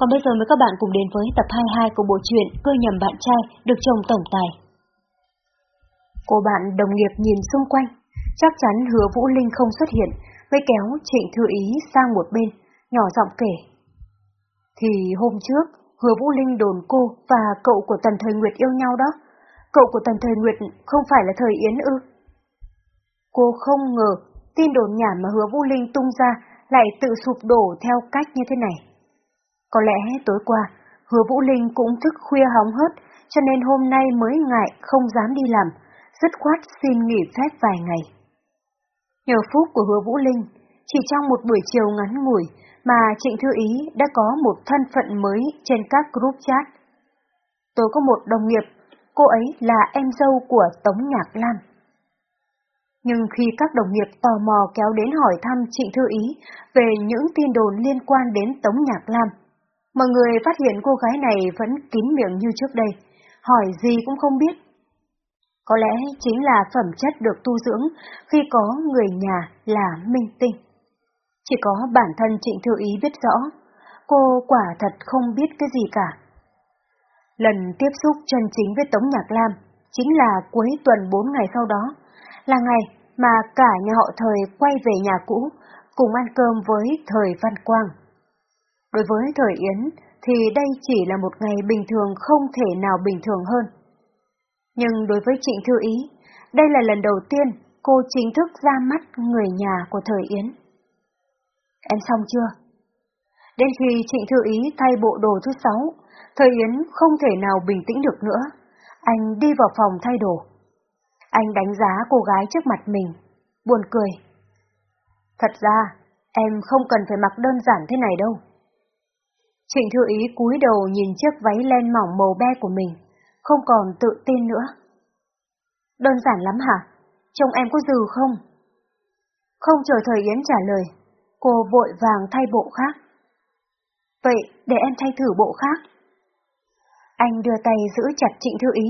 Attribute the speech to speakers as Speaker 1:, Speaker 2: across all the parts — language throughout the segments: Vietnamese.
Speaker 1: Còn bây giờ mời các bạn cùng đến với tập 22 của bộ truyện Cơ nhầm bạn trai được chồng tổng tài. Cô bạn đồng nghiệp nhìn xung quanh, chắc chắn hứa Vũ Linh không xuất hiện, mới kéo Trịnh Thư Ý sang một bên, nhỏ giọng kể. Thì hôm trước, hứa Vũ Linh đồn cô và cậu của Tần Thời Nguyệt yêu nhau đó. Cậu của Tần Thời Nguyệt không phải là Thời Yến ư? Cô không ngờ tin đồn nhảm mà hứa Vũ Linh tung ra lại tự sụp đổ theo cách như thế này. Có lẽ tối qua, hứa Vũ Linh cũng thức khuya hóng hớt, cho nên hôm nay mới ngại không dám đi làm, dứt khoát xin nghỉ phép vài ngày. Nhờ phúc của hứa Vũ Linh, chỉ trong một buổi chiều ngắn ngủi mà Trịnh Thư Ý đã có một thân phận mới trên các group chat. Tôi có một đồng nghiệp, cô ấy là em dâu của Tống Nhạc Lam. Nhưng khi các đồng nghiệp tò mò kéo đến hỏi thăm Trịnh Thư Ý về những tin đồn liên quan đến Tống Nhạc Lam, mọi người phát hiện cô gái này vẫn kín miệng như trước đây, hỏi gì cũng không biết. Có lẽ chính là phẩm chất được tu dưỡng khi có người nhà là minh tinh. Chỉ có bản thân Trịnh Thư Ý biết rõ, cô quả thật không biết cái gì cả. Lần tiếp xúc chân chính với Tống Nhạc Lam chính là cuối tuần 4 ngày sau đó, là ngày mà cả nhà họ thời quay về nhà cũ, cùng ăn cơm với thời Văn Quang. Đối với thời Yến thì đây chỉ là một ngày bình thường không thể nào bình thường hơn. Nhưng đối với Trịnh Thư Ý, đây là lần đầu tiên cô chính thức ra mắt người nhà của thời Yến. Em xong chưa? Đến khi Trịnh Thư Ý thay bộ đồ thứ sáu, thời Yến không thể nào bình tĩnh được nữa. Anh đi vào phòng thay đồ. Anh đánh giá cô gái trước mặt mình, buồn cười. Thật ra, em không cần phải mặc đơn giản thế này đâu. Trịnh Thư Ý cúi đầu nhìn chiếc váy len mỏng màu be của mình, không còn tự tin nữa. Đơn giản lắm hả? Trông em có dừ không? Không chờ thời Yến trả lời, cô vội vàng thay bộ khác. Vậy để em thay thử bộ khác. Anh đưa tay giữ chặt Trịnh Thư Ý.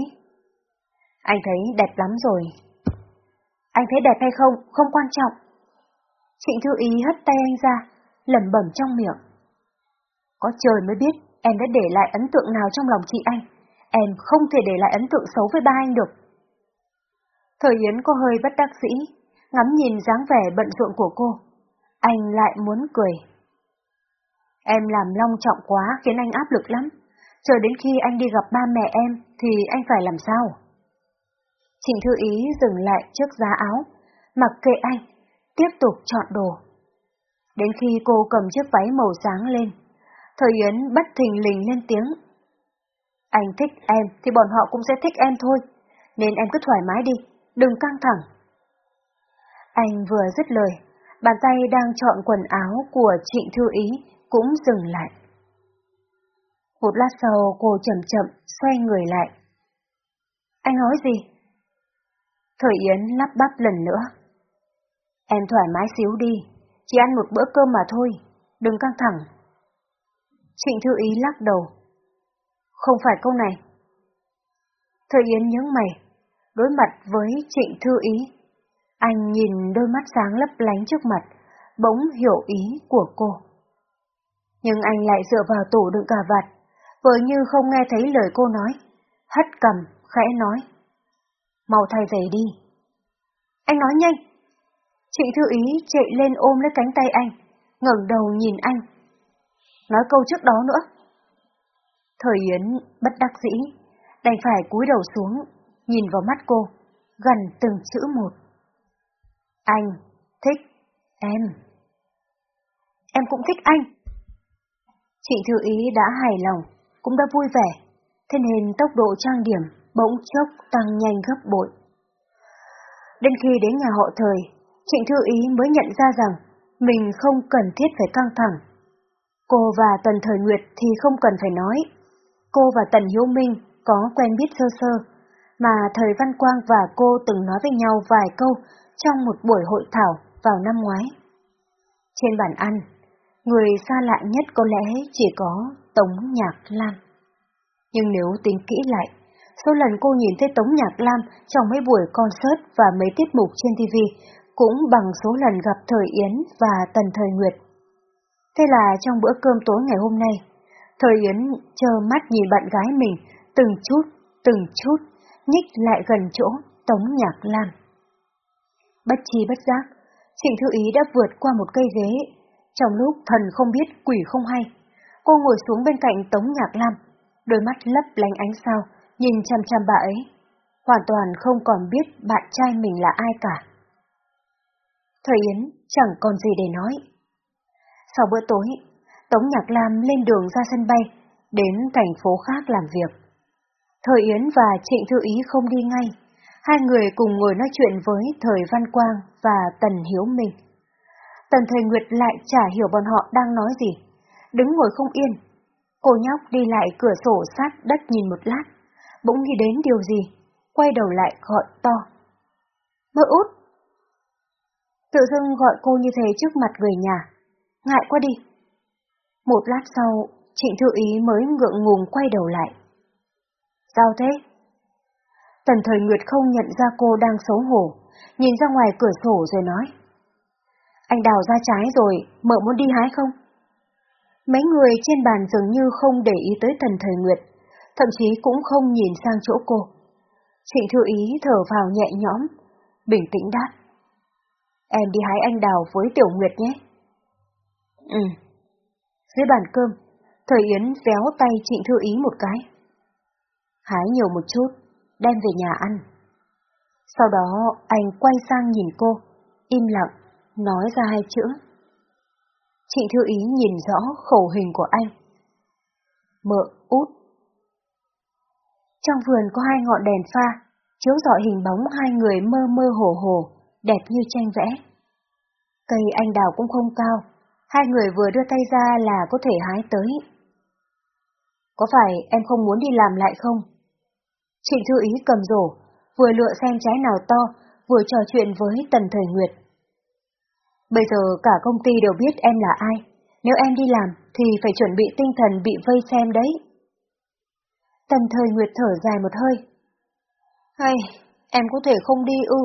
Speaker 1: Anh thấy đẹp lắm rồi. Anh thấy đẹp hay không, không quan trọng. Trịnh Thư Ý hất tay anh ra, lẩm bẩm trong miệng. Có trời mới biết em đã để lại ấn tượng nào trong lòng chị anh. Em không thể để lại ấn tượng xấu với ba anh được. Thời Yến có hơi bất đắc dĩ, ngắm nhìn dáng vẻ bận rộn của cô. Anh lại muốn cười. Em làm long trọng quá khiến anh áp lực lắm. Chờ đến khi anh đi gặp ba mẹ em thì anh phải làm sao? Trịnh Thư Ý dừng lại trước giá áo, mặc kệ anh, tiếp tục chọn đồ. Đến khi cô cầm chiếc váy màu sáng lên, Thời Yến bất thình lình lên tiếng. Anh thích em thì bọn họ cũng sẽ thích em thôi, nên em cứ thoải mái đi, đừng căng thẳng. Anh vừa dứt lời, bàn tay đang chọn quần áo của Trịnh Thư Ý cũng dừng lại. Một lát sau cô chậm chậm xoay người lại. Anh nói gì? Thời Yến lắp bắp lần nữa. Em thoải mái xíu đi, chỉ ăn một bữa cơm mà thôi, đừng căng thẳng. Trịnh Thư Ý lắc đầu. Không phải câu này. Thời Yến nhướng mày, đối mặt với Trịnh Thư Ý. Anh nhìn đôi mắt sáng lấp lánh trước mặt, bỗng hiểu ý của cô. Nhưng anh lại dựa vào tủ đựng cà vạt, vừa như không nghe thấy lời cô nói, hất cầm, khẽ nói. Mau thay giày đi. Anh nói nhanh. Trịnh Thư Ý chạy lên ôm lấy cánh tay anh, ngẩng đầu nhìn anh, nói câu trước đó nữa. Thời Yến bất đắc dĩ, đành phải cúi đầu xuống, nhìn vào mắt cô, gần từng chữ một. Anh thích em. Em cũng thích anh. Chị Thư Ý đã hài lòng, cũng đã vui vẻ, thế nên tốc độ trang điểm bỗng chốc tăng nhanh gấp bội. Đến khi đến nhà họ thời, Trịnh Thư Ý mới nhận ra rằng mình không cần thiết phải căng thẳng Cô và Tần Thời Nguyệt thì không cần phải nói. Cô và Tần Hiếu Minh có quen biết sơ sơ, mà Thời Văn Quang và cô từng nói với nhau vài câu trong một buổi hội thảo vào năm ngoái. Trên bàn ăn, người xa lạ nhất có lẽ chỉ có Tống Nhạc Lam. Nhưng nếu tính kỹ lại, số lần cô nhìn thấy Tống Nhạc Lam trong mấy buổi concert và mấy tiết mục trên TV cũng bằng số lần gặp Thời Yến và Tần Thời Nguyệt. Thế là trong bữa cơm tối ngày hôm nay, Thời Yến chờ mắt nhìn bạn gái mình, từng chút, từng chút, nhích lại gần chỗ Tống Nhạc Lam. Bất chi bất giác, Trịnh Thư Ý đã vượt qua một cây ghế, trong lúc thần không biết quỷ không hay. Cô ngồi xuống bên cạnh Tống Nhạc Lam, đôi mắt lấp lánh ánh sao, nhìn chăm chăm bà ấy, hoàn toàn không còn biết bạn trai mình là ai cả. Thời Yến chẳng còn gì để nói. Sau bữa tối, Tống Nhạc Lam lên đường ra sân bay, đến thành phố khác làm việc. Thời Yến và Trịnh Thư Ý không đi ngay, hai người cùng ngồi nói chuyện với Thời Văn Quang và Tần Hiếu Minh. Tần Thời Nguyệt lại chả hiểu bọn họ đang nói gì, đứng ngồi không yên. Cô nhóc đi lại cửa sổ sát đất nhìn một lát, bỗng nghĩ đến điều gì, quay đầu lại gọi to. Mơ út! Tự dưng gọi cô như thế trước mặt người nhà, ngại quá đi. Một lát sau, Trịnh Thư Ý mới ngượng ngùng quay đầu lại. Sao thế? Tần thời Nguyệt không nhận ra cô đang xấu hổ, nhìn ra ngoài cửa sổ rồi nói. Anh đào ra trái rồi, mợ muốn đi hái không? Mấy người trên bàn dường như không để ý tới tần thời Nguyệt, thậm chí cũng không nhìn sang chỗ cô. Trịnh Thư Ý thở vào nhẹ nhõm, bình tĩnh đáp. Em đi hái anh đào với Tiểu Nguyệt nhé. Ừ. Dưới bàn cơm, Thời Yến véo tay Trịnh Thư Ý một cái. Hái nhiều một chút, đem về nhà ăn. Sau đó anh quay sang nhìn cô, im lặng, nói ra hai chữ. Trịnh Thư Ý nhìn rõ khẩu hình của anh. Mợ út. Trong vườn có hai ngọn đèn pha, chiếu rọi hình bóng hai người mơ mơ hồ hồ, đẹp như tranh vẽ. Cây anh đào cũng không cao, hai người vừa đưa tay ra là có thể hái tới. Có phải em không muốn đi làm lại không? Trịnh Thư Ý cầm rổ, vừa lựa xem trái nào to, vừa trò chuyện với Tần Thời Nguyệt. Bây giờ cả công ty đều biết em là ai, nếu em đi làm thì phải chuẩn bị tinh thần bị vây xem đấy. Tần Thời Nguyệt thở dài một hơi. Hay, em có thể không đi ư,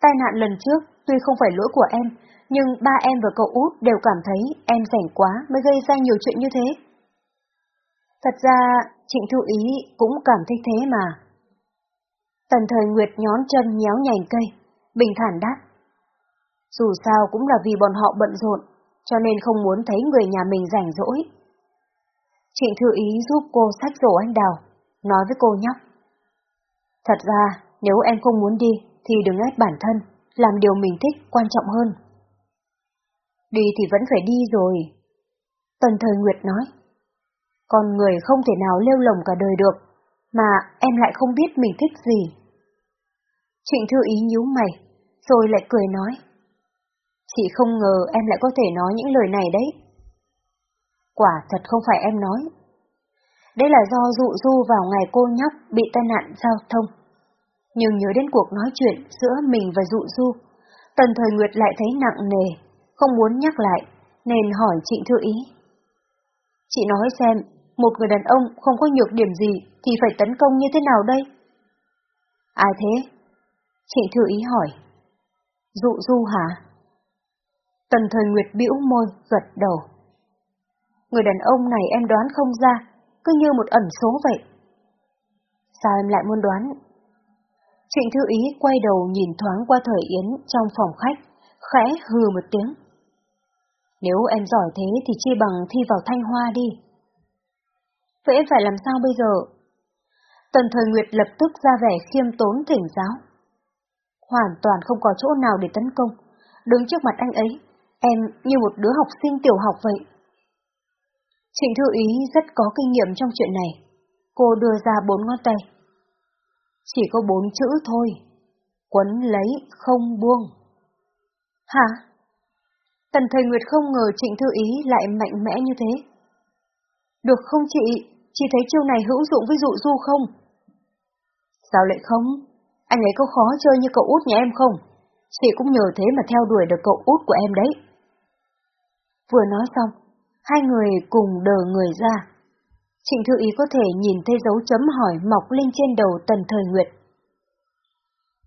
Speaker 1: tai nạn lần trước tuy không phải lỗi của em, nhưng ba em và cậu út đều cảm thấy em rảnh quá mới gây ra nhiều chuyện như thế. Thật ra, Trịnh Thu Ý cũng cảm thấy thế mà. Tần thời Nguyệt nhón chân nhéo nhành cây, bình thản đáp. Dù sao cũng là vì bọn họ bận rộn, cho nên không muốn thấy người nhà mình rảnh rỗi. Trịnh Thư Ý giúp cô sách rổ anh Đào, nói với cô nhóc. Thật ra, nếu em không muốn đi, thì đừng ép bản thân, làm điều mình thích quan trọng hơn. Đi thì vẫn phải đi rồi. Tần thời Nguyệt nói. Con người không thể nào lêu lồng cả đời được, mà em lại không biết mình thích gì. Trịnh Thư Ý nhíu mày, rồi lại cười nói. Chị không ngờ em lại có thể nói những lời này đấy. Quả thật không phải em nói. Đây là do dụ du vào ngày cô nhóc bị tai nạn giao thông. Nhưng nhớ đến cuộc nói chuyện giữa mình và dụ du, tần thời Nguyệt lại thấy nặng nề, không muốn nhắc lại, nên hỏi chị Thư Ý. Chị nói xem, một người đàn ông không có nhược điểm gì thì phải tấn công như thế nào đây? Ai thế? Chị Thư Ý hỏi. Dụ du hả? Tần thời Nguyệt bĩu môi, gật đầu. Người đàn ông này em đoán không ra, cứ như một ẩn số vậy. Sao em lại muốn đoán? Trịnh Thư Ý quay đầu nhìn thoáng qua thời Yến trong phòng khách, khẽ hừ một tiếng. Nếu em giỏi thế thì chi bằng thi vào Thanh Hoa đi. Vậy em phải làm sao bây giờ? Tần Thời Nguyệt lập tức ra vẻ khiêm tốn thỉnh giáo. Hoàn toàn không có chỗ nào để tấn công. Đứng trước mặt anh ấy, em như một đứa học sinh tiểu học vậy. Trịnh Thư Ý rất có kinh nghiệm trong chuyện này. Cô đưa ra bốn ngón tay. Chỉ có bốn chữ thôi. Quấn lấy không buông. Hả? Tần Thời Nguyệt không ngờ Trịnh Thư Ý lại mạnh mẽ như thế. Được không chị? Chị thấy chiêu này hữu dụng với dụ du không? Sao lại không? Anh ấy có khó chơi như cậu út nhà em không? Chị cũng nhờ thế mà theo đuổi được cậu út của em đấy. Vừa nói xong, hai người cùng đờ người ra. Trịnh Thư Ý có thể nhìn thấy dấu chấm hỏi mọc lên trên đầu Tần Thời Nguyệt.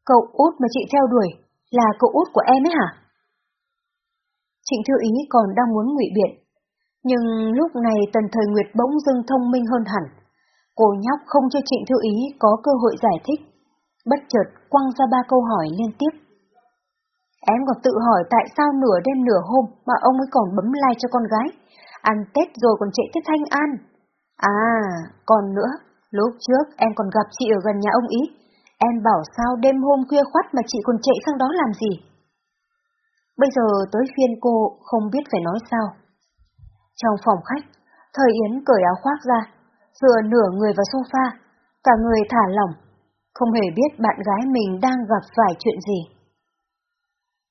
Speaker 1: Cậu út mà chị theo đuổi là cậu út của em ấy hả? Trịnh Thư Ý còn đang muốn ngụy biện, Nhưng lúc này Tần Thời Nguyệt bỗng dưng thông minh hơn hẳn. Cô nhóc không cho Trịnh Thư Ý có cơ hội giải thích. Bất chợt quăng ra ba câu hỏi liên tiếp. Em còn tự hỏi tại sao nửa đêm nửa hôm mà ông ấy còn bấm like cho con gái. Ăn Tết rồi còn chạy tới Thanh An. À, còn nữa, lúc trước em còn gặp chị ở gần nhà ông ý. Em bảo sao đêm hôm khuya khoắt mà chị còn chạy sang đó làm gì? Bây giờ tới phiên cô không biết phải nói sao. Trong phòng khách, thời Yến cởi áo khoác ra, dựa nửa người vào sofa, cả người thả lỏng, không hề biết bạn gái mình đang gặp phải chuyện gì.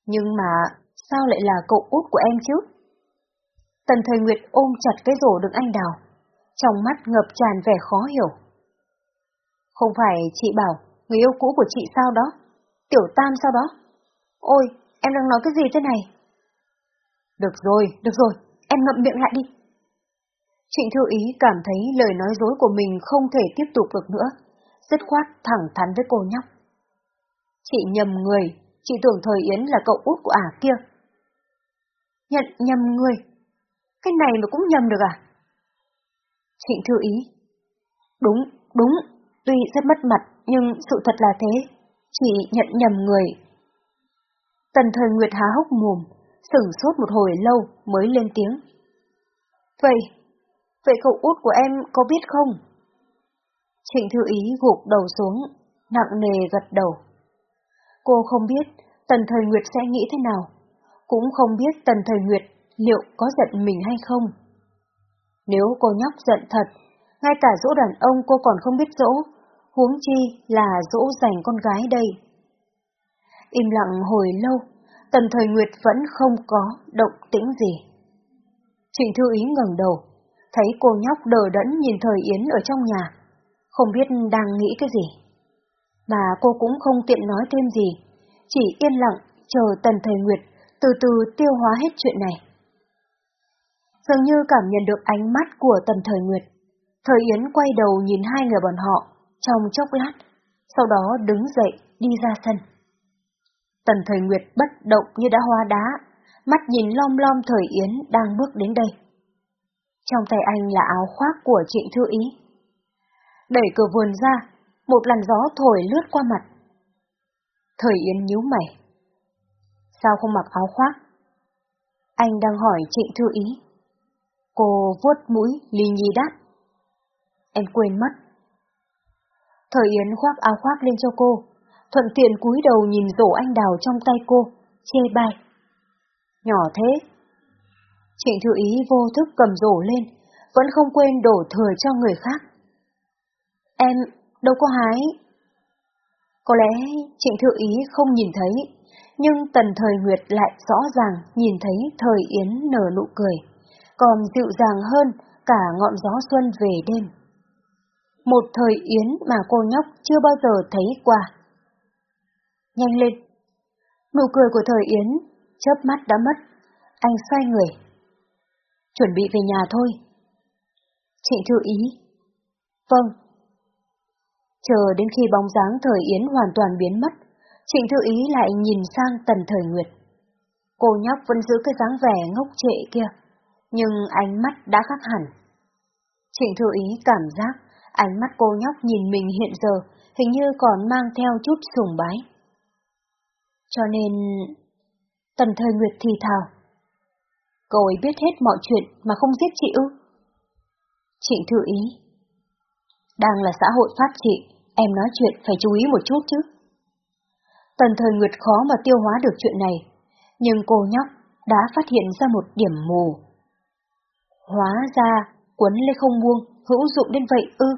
Speaker 1: Nhưng mà sao lại là cậu út của em chứ? Tần Thời Nguyệt ôm chặt cái rổ đựng anh đào, trong mắt ngập tràn vẻ khó hiểu. Không phải chị bảo người yêu cũ của chị sao đó? Tiểu Tam sao đó? Ôi, em đang nói cái gì thế này? Được rồi, được rồi, em ngậm miệng lại đi. Trịnh Thư Ý cảm thấy lời nói dối của mình không thể tiếp tục được nữa, dứt khoát thẳng thắn với cô nhóc. Chị nhầm người, chị tưởng Thời Yến là cậu út của ả kia. Nhận nhầm người? Cái này mà cũng nhầm được à? Trịnh Thư Ý. Đúng, đúng, tuy rất mất mặt, nhưng sự thật là thế. Chị nhận nhầm người. Tần Thời Nguyệt há hốc mồm, sửng sốt một hồi lâu mới lên tiếng. Vậy, vậy cậu út của em có biết không? Trịnh Thư Ý gục đầu xuống, nặng nề gật đầu. Cô không biết Tần Thời Nguyệt sẽ nghĩ thế nào, cũng không biết Tần Thời Nguyệt liệu có giận mình hay không. Nếu cô nhóc giận thật, ngay cả dỗ đàn ông cô còn không biết dỗ, huống chi là dỗ dành con gái đây. Im lặng hồi lâu, Tần Thời Nguyệt vẫn không có động tĩnh gì. Trịnh Thư Ý ngẩng đầu, thấy cô nhóc đờ đẫn nhìn Thời Yến ở trong nhà, không biết đang nghĩ cái gì. Mà cô cũng không tiện nói thêm gì, chỉ yên lặng chờ Tần Thời Nguyệt từ từ tiêu hóa hết chuyện này. Dường như cảm nhận được ánh mắt của Tần Thời Nguyệt, Thời Yến quay đầu nhìn hai người bọn họ trong chốc lát, sau đó đứng dậy đi ra sân. Tần Thời Nguyệt bất động như đã hoa đá, mắt nhìn lom lom Thời Yến đang bước đến đây. Trong tay anh là áo khoác của Trịnh Thư Ý. Đẩy cửa vườn ra, một làn gió thổi lướt qua mặt. Thời Yến nhíu mày. Sao không mặc áo khoác? Anh đang hỏi Trịnh Thư Ý. Cô vuốt mũi, ly nhì đáp. Em quên mất. Thời Yến khoác áo khoác lên cho cô, thuận tiện cúi đầu nhìn rổ anh đào trong tay cô, chê bai. Nhỏ thế. Trịnh Thư Ý vô thức cầm rổ lên, vẫn không quên đổ thừa cho người khác. Em đâu có hái. Có lẽ Trịnh Thư Ý không nhìn thấy, nhưng Tần Thời Nguyệt lại rõ ràng nhìn thấy Thời Yến nở nụ cười, còn dịu dàng hơn cả ngọn gió xuân về đêm. Một Thời Yến mà cô nhóc chưa bao giờ thấy qua. Nhanh lên! Nụ cười của Thời Yến, chớp mắt đã mất, anh xoay người. Chuẩn bị về nhà thôi. Trịnh Thư Ý. Vâng. Chờ đến khi bóng dáng Thời Yến hoàn toàn biến mất, Trịnh Thư Ý lại nhìn sang Tần Thời Nguyệt. Cô nhóc vẫn giữ cái dáng vẻ ngốc trệ kia, nhưng ánh mắt đã khác hẳn. Trịnh Thư Ý cảm giác ánh mắt cô nhóc nhìn mình hiện giờ hình như còn mang theo chút sùng bái. Cho nên... Tần Thời Nguyệt thì thào. Cậu ấy biết hết mọi chuyện mà không giết chị ư? Trịnh Thư Ý. Đang là xã hội phát trị, em nói chuyện phải chú ý một chút chứ. Tần Thời Nguyệt khó mà tiêu hóa được chuyện này, nhưng cô nhóc đã phát hiện ra một điểm mù. Hóa ra, quấn lê không buông, hữu dụng đến vậy ư.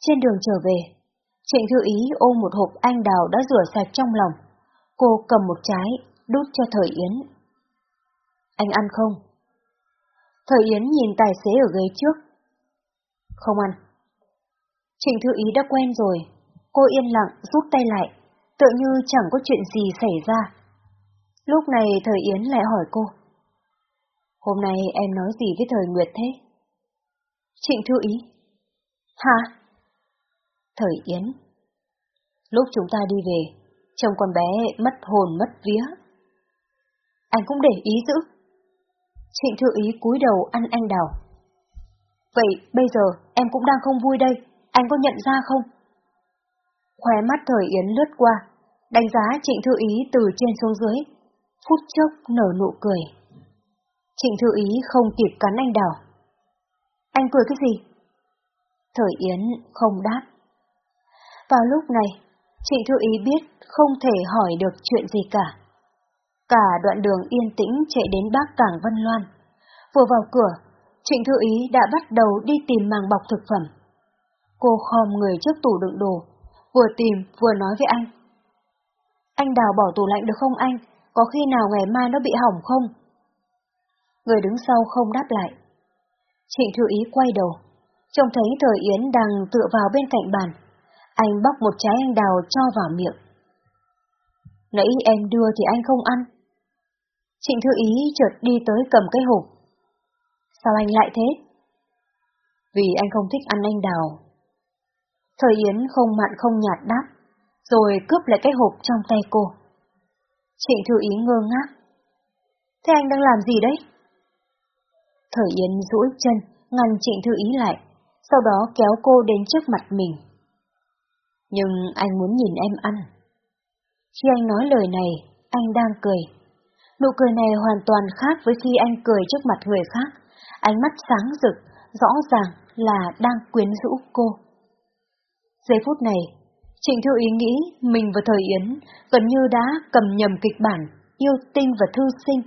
Speaker 1: Trên đường trở về, Trịnh Thư Ý ôm một hộp anh đào đã rửa sạch trong lòng. Cô cầm một trái, đút cho Thời Yến. Anh ăn không? Thời Yến nhìn tài xế ở ghế trước. Không ăn. Trịnh Thư Ý đã quen rồi, cô yên lặng rút tay lại, tựa như chẳng có chuyện gì xảy ra. Lúc này Thời Yến lại hỏi cô. Hôm nay em nói gì với Thời Nguyệt thế? Trịnh Thư Ý. Hả? Thời Yến. Lúc chúng ta đi về, chồng con bé mất hồn mất vía. Anh cũng để ý giữ. Trịnh Thư Ý cúi đầu ăn anh đào. Vậy bây giờ em cũng đang không vui đây, anh có nhận ra không? Khóe mắt thời Yến lướt qua, đánh giá Trịnh Thư Ý từ trên xuống dưới, phút chốc nở nụ cười. Trịnh Thư Ý không kịp cắn anh đào. Anh cười cái gì? Thời Yến không đáp. Vào lúc này, Trịnh Thư Ý biết không thể hỏi được chuyện gì cả. Cả đoạn đường yên tĩnh chạy đến bác cảng Vân Loan. Vừa vào cửa, Trịnh Thư Ý đã bắt đầu đi tìm màng bọc thực phẩm. Cô khom người trước tủ đựng đồ, vừa tìm vừa nói với anh. Anh đào bỏ tủ lạnh được không anh? Có khi nào ngày mai nó bị hỏng không? Người đứng sau không đáp lại. Trịnh Thư Ý quay đầu, trông thấy Thời Yến đang tựa vào bên cạnh bàn. Anh bóc một trái anh đào cho vào miệng. Nãy em đưa thì anh không ăn. Trịnh Thư Ý chợt đi tới cầm cái hộp. Sao anh lại thế? Vì anh không thích ăn anh đào. Thời Yến không mặn không nhạt đáp, rồi cướp lại cái hộp trong tay cô. Trịnh Thư Ý ngơ ngác. Thế anh đang làm gì đấy? Thời Yến duỗi chân, ngăn Trịnh Thư Ý lại, sau đó kéo cô đến trước mặt mình. Nhưng anh muốn nhìn em ăn. Khi anh nói lời này, anh đang cười. Nụ cười này hoàn toàn khác với khi anh cười trước mặt người khác. Ánh mắt sáng rực, rõ ràng là đang quyến rũ cô. Giây phút này, Trịnh Thư Ý nghĩ mình và Thời Yến gần như đã cầm nhầm kịch bản, yêu tinh và thư sinh.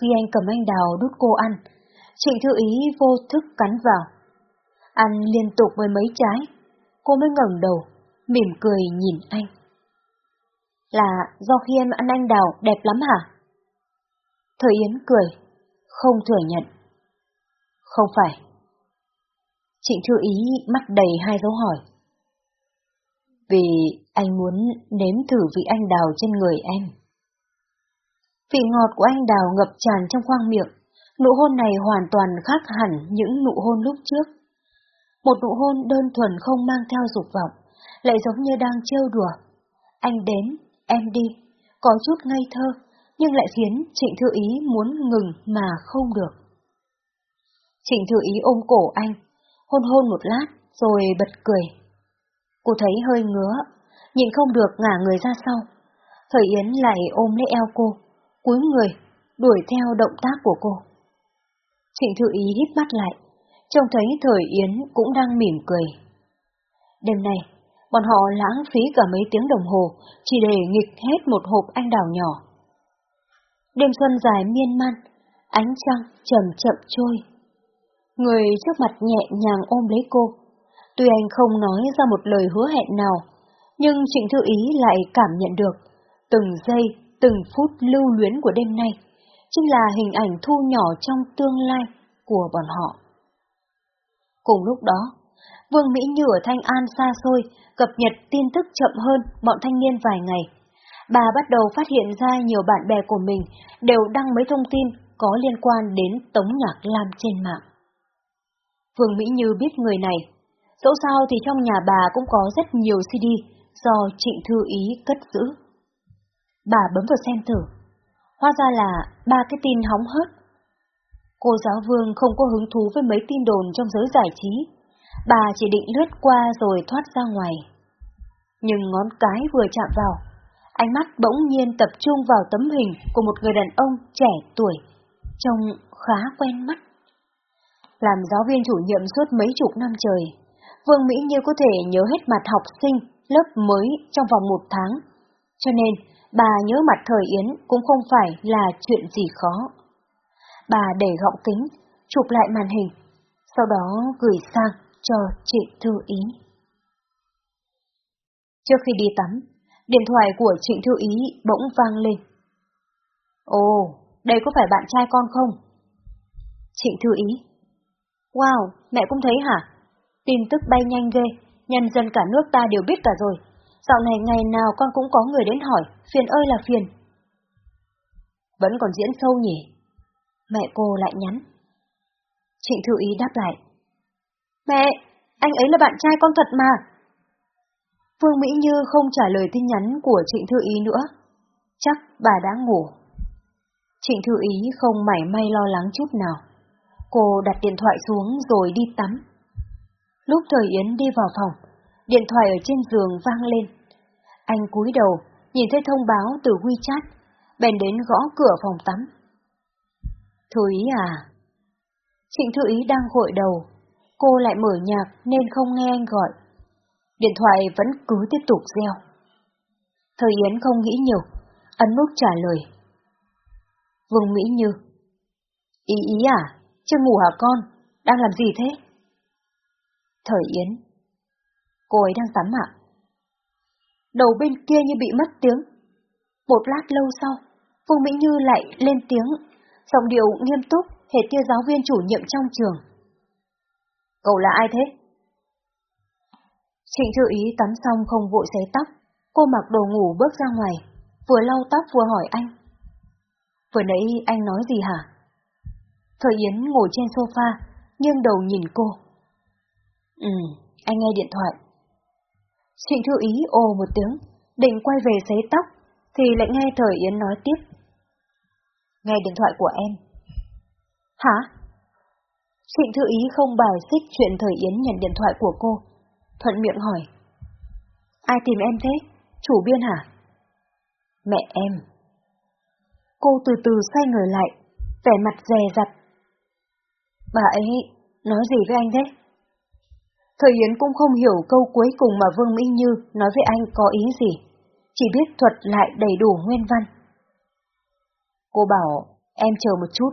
Speaker 1: Khi anh cầm anh đào đút cô ăn, Trịnh Thư Ý vô thức cắn vào. Ăn liên tục với mấy trái, cô mới ngẩng đầu, mỉm cười nhìn anh. Là do khi em ăn anh đào đẹp lắm hả? Thời Yến cười, không thừa nhận. Không phải. Trịnh Thư Ý mắt đầy hai dấu hỏi. Vì anh muốn nếm thử vị anh đào trên người em. Vị ngọt của anh đào ngập tràn trong khoang miệng, nụ hôn này hoàn toàn khác hẳn những nụ hôn lúc trước. Một nụ hôn đơn thuần không mang theo dục vọng, lại giống như đang trêu đùa. Anh đến, em đi, có chút ngây thơ, nhưng lại khiến Trịnh Thư Ý muốn ngừng mà không được. Trịnh Thư Ý ôm cổ anh, hôn hôn một lát, rồi bật cười. Cô thấy hơi ngứa, nhịn không được ngả người ra sau. Thời Yến lại ôm lấy eo cô, cúi người, đuổi theo động tác của cô. Trịnh Thư Ý hít mắt lại, trông thấy Thời Yến cũng đang mỉm cười. Đêm nay, bọn họ lãng phí cả mấy tiếng đồng hồ chỉ để nghịch hết một hộp anh đào nhỏ. Đêm xuân dài miên man, ánh trăng chậm chậm trôi. Người trước mặt nhẹ nhàng ôm lấy cô. Tuy anh không nói ra một lời hứa hẹn nào, nhưng Trịnh Thư Ý lại cảm nhận được từng giây, từng phút lưu luyến của đêm nay, chính là hình ảnh thu nhỏ trong tương lai của bọn họ. Cùng lúc đó, Vương Mỹ Như ở Thanh An xa xôi, cập nhật tin tức chậm hơn bọn thanh niên vài ngày. Bà bắt đầu phát hiện ra nhiều bạn bè của mình đều đăng mấy thông tin có liên quan đến Tống Nhạc Lam trên mạng. Vương Mỹ Như biết người này. Dẫu sao thì trong nhà bà cũng có rất nhiều CD do Trịnh Thư Ý cất giữ. Bà bấm vào xem thử. Hóa ra là ba cái tin hóng hớt. Cô giáo Vương không có hứng thú với mấy tin đồn trong giới giải trí. Bà chỉ định lướt qua rồi thoát ra ngoài. Nhưng ngón cái vừa chạm vào, ánh mắt bỗng nhiên tập trung vào tấm hình của một người đàn ông trẻ tuổi, trông khá quen mắt. Làm giáo viên chủ nhiệm suốt mấy chục năm trời, Vương Mỹ Như có thể nhớ hết mặt học sinh lớp mới trong vòng một tháng. Cho nên, bà nhớ mặt thời Yến cũng không phải là chuyện gì khó. Bà để gọng kính, chụp lại màn hình, sau đó gửi sang cho chị Thư Ý. Trước khi đi tắm, điện thoại của Trịnh Thư Ý bỗng vang lên. Ồ, đây có phải bạn trai con không? Trịnh Thư Ý. Wow, mẹ cũng thấy hả? Tin tức bay nhanh ghê, nhân dân cả nước ta đều biết cả rồi. Dạo này ngày nào con cũng có người đến hỏi, phiền ơi là phiền. Vẫn còn diễn sâu nhỉ? Mẹ cô lại nhắn. Trịnh Thư Ý đáp lại. Mẹ, anh ấy là bạn trai con thật mà. Phương Mỹ Như không trả lời tin nhắn của Trịnh Thư Ý nữa. Chắc bà đã ngủ. Trịnh Thư Ý không mảy may lo lắng chút nào. Cô đặt điện thoại xuống rồi đi tắm. Lúc Thời Yến đi vào phòng, điện thoại ở trên giường vang lên. Anh cúi đầu, nhìn thấy thông báo từ WeChat, bèn đến gõ cửa phòng tắm. Thư Ý à? Trịnh Thư Ý đang gội đầu, cô lại mở nhạc nên không nghe anh gọi. Điện thoại vẫn cứ tiếp tục reo. Thời Yến không nghĩ nhiều, ấn nút trả lời. Vương Mỹ Như. Ý ý à? Chưa ngủ hả con? Đang làm gì thế? Thời Yến. Cô ấy đang tắm ạ. Đầu bên kia như bị mất tiếng. Một lát lâu sau, Vương Mỹ Như lại lên tiếng, giọng điệu nghiêm túc, hệt tia giáo viên chủ nhiệm trong trường. Cậu là ai thế? Trịnh Thư Ý tắm xong không vội xé tóc, cô mặc đồ ngủ bước ra ngoài, vừa lau tóc vừa hỏi anh. Vừa nãy anh nói gì hả? Thời Yến ngồi trên sofa, nghiêng đầu nhìn cô. Ừ, anh nghe điện thoại. Trịnh Thư Ý ồ một tiếng, định quay về xé tóc, thì lại nghe Thời Yến nói tiếp. Nghe điện thoại của em. Hả? Trịnh Thư Ý không bài xích chuyện Thời Yến nhận điện thoại của cô. Thuận miệng hỏi. Ai tìm em thế? Chủ biên hả? Mẹ em. Cô từ từ xoay người lại, vẻ mặt dè dặt. Bà ấy nói gì với anh thế? Thời Yến cũng không hiểu câu cuối cùng mà Vương Mỹ Như nói với anh có ý gì, chỉ biết thuật lại đầy đủ nguyên văn. Cô bảo, em chờ một chút,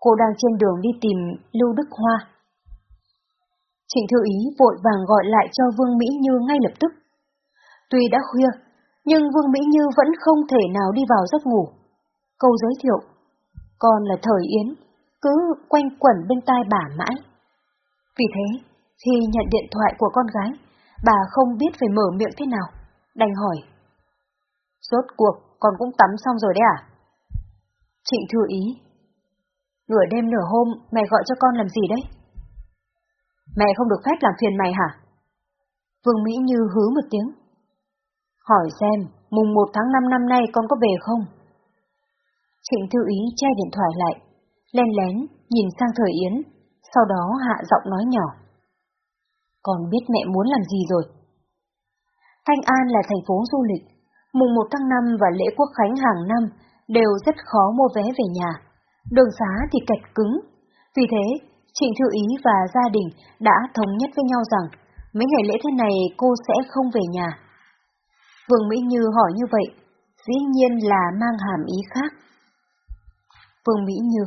Speaker 1: cô đang trên đường đi tìm Lưu Đức Hoa. Trịnh Thư Ý vội vàng gọi lại cho Vương Mỹ Như ngay lập tức. Tuy đã khuya, nhưng Vương Mỹ Như vẫn không thể nào đi vào giấc ngủ. Câu giới thiệu, còn là Thời Yến, cứ quanh quẩn bên tai bà mãi. Vì thế, khi nhận điện thoại của con gái, bà không biết phải mở miệng thế nào, đành hỏi. Rốt cuộc, con cũng tắm xong rồi đấy à? Trịnh thư ý. Nửa đêm nửa hôm, mẹ gọi cho con làm gì đấy? Mẹ không được phép làm phiền mày hả? Vương Mỹ Như hứ một tiếng. Hỏi xem, mùng 1 tháng 5 năm nay con có về không? Trịnh Thư Ý che điện thoại lại, len lén, nhìn sang Thời Yến, sau đó hạ giọng nói nhỏ. Con biết mẹ muốn làm gì rồi. Thanh An là thành phố du lịch, mùng 1 tháng 5 và lễ quốc khánh hàng năm đều rất khó mua vé về nhà, đường xá thì kẹt cứng. Vì thế, Trịnh Thư Ý và gia đình đã thống nhất với nhau rằng mấy ngày lễ thế này cô sẽ không về nhà. Vương Mỹ Như hỏi như vậy, dĩ nhiên là mang hàm ý khác. Vương Mỹ Như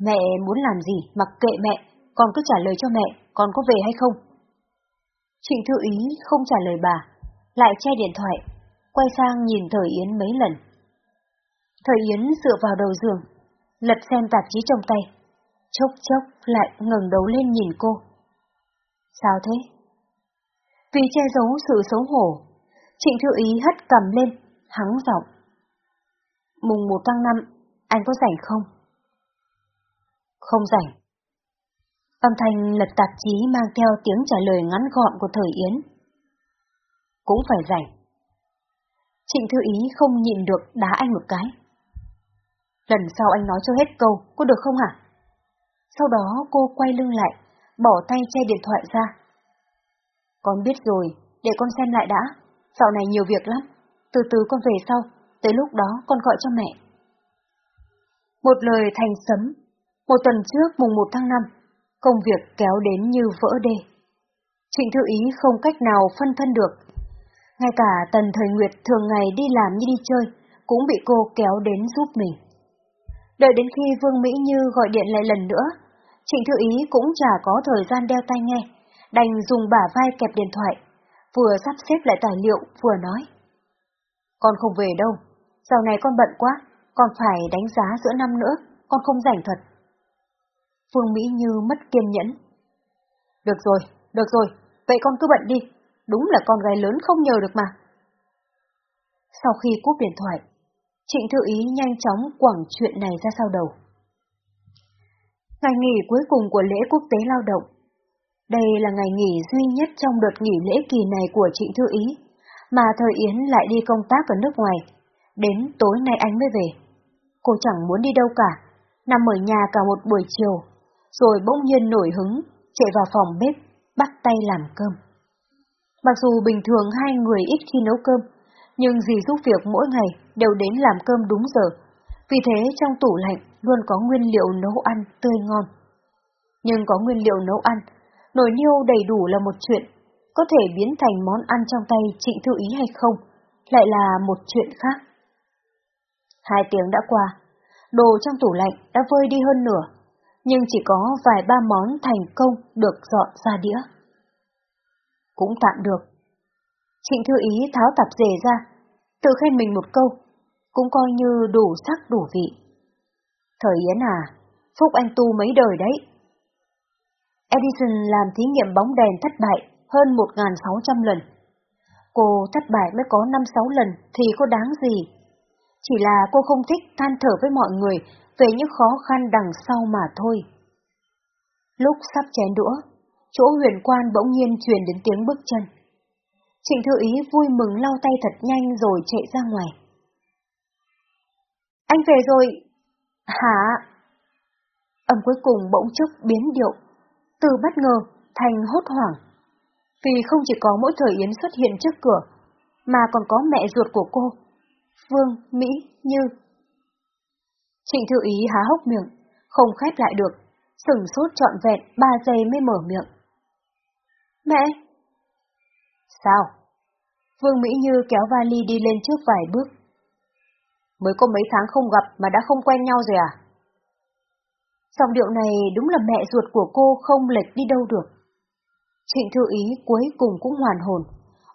Speaker 1: Mẹ muốn làm gì, mặc kệ mẹ, con cứ trả lời cho mẹ, con có về hay không? Trịnh Thư Ý không trả lời bà, lại che điện thoại, quay sang nhìn Thời Yến mấy lần. Thời Yến dựa vào đầu giường, lật xem tạp chí trong tay, chốc chốc lại ngẩng đầu lên nhìn cô. Sao thế? Vì che giấu sự xấu hổ, Trịnh Thư Ý hất cầm lên, hắng giọng. Mùng một tháng năm, anh có rảnh không? Không rảnh. Âm thanh lật tạp chí mang theo tiếng trả lời ngắn gọn của Thời Yến. Cũng phải rảnh. Trịnh Thư Ý không nhịn được đá anh một cái. Lần sau anh nói cho hết câu, có được không hả? Sau đó cô quay lưng lại, bỏ tay che điện thoại ra. Con biết rồi, để con xem lại đã. Dạo này nhiều việc lắm. Từ từ con về sau, tới lúc đó con gọi cho mẹ. Một lời thành sấm. Một tuần trước mùng 1 tháng 5, công việc kéo đến như vỡ đê. Trịnh Thư Ý không cách nào phân thân được. Ngay cả Tần Thời Nguyệt thường ngày đi làm như đi chơi, cũng bị cô kéo đến giúp mình. Đợi đến khi Vương Mỹ Như gọi điện lại lần nữa, Trịnh Thư Ý cũng chả có thời gian đeo tai nghe, đành dùng bả vai kẹp điện thoại, vừa sắp xếp lại tài liệu vừa nói. Con không về đâu, dạo này con bận quá, con phải đánh giá giữa năm nữa, con không rảnh thật. Phương Mỹ Như mất kiên nhẫn. Được rồi, được rồi, vậy con cứ bận đi, đúng là con gái lớn không nhờ được mà. Sau khi cúp điện thoại, Trịnh Thư Ý nhanh chóng quảng chuyện này ra sau đầu. Ngày nghỉ cuối cùng của lễ quốc tế lao động. Đây là ngày nghỉ duy nhất trong đợt nghỉ lễ kỳ này của Trịnh Thư Ý, mà Thời Yến lại đi công tác ở nước ngoài. Đến tối nay anh mới về. Cô chẳng muốn đi đâu cả, nằm ở nhà cả một buổi chiều, rồi bỗng nhiên nổi hứng, chạy vào phòng bếp, bắt tay làm cơm. Mặc dù bình thường hai người ít khi nấu cơm, nhưng dì giúp việc mỗi ngày đều đến làm cơm đúng giờ, vì thế trong tủ lạnh luôn có nguyên liệu nấu ăn tươi ngon. Nhưng có nguyên liệu nấu ăn, nồi niêu đầy đủ là một chuyện, có thể biến thành món ăn trong tay Trịnh Thư Ý hay không, lại là một chuyện khác. Hai tiếng đã qua, đồ trong tủ lạnh đã vơi đi hơn nửa, nhưng chỉ có vài ba món thành công được dọn ra đĩa. Cũng tạm được. Trịnh Thư Ý tháo tạp dề ra, tự khen mình một câu, cũng coi như đủ sắc đủ vị. Thời Yến à, phúc anh tu mấy đời đấy. Edison làm thí nghiệm bóng đèn thất bại hơn 1.600 lần. Cô thất bại mới có 5-6 lần thì có đáng gì? Chỉ là cô không thích than thở với mọi người về những khó khăn đằng sau mà thôi. Lúc sắp chén đũa, chỗ huyền quan bỗng nhiên truyền đến tiếng bước chân. Trịnh Thư Ý vui mừng lau tay thật nhanh rồi chạy ra ngoài. Anh về rồi. Hả? Âm cuối cùng bỗng chốc biến điệu, từ bất ngờ thành hốt hoảng. Vì không chỉ có mỗi thời Yến xuất hiện trước cửa, mà còn có mẹ ruột của cô, Vương Mỹ Như. Trịnh Thư Ý há hốc miệng, không khép lại được, sừng sốt trọn vẹn ba giây mới mở miệng. Mẹ! Sao? Vương Mỹ Như kéo vali đi lên trước vài bước. Mới có mấy tháng không gặp mà đã không quen nhau rồi à? Dòng điệu này đúng là mẹ ruột của cô không lệch đi đâu được. Trịnh Thư Ý cuối cùng cũng hoàn hồn,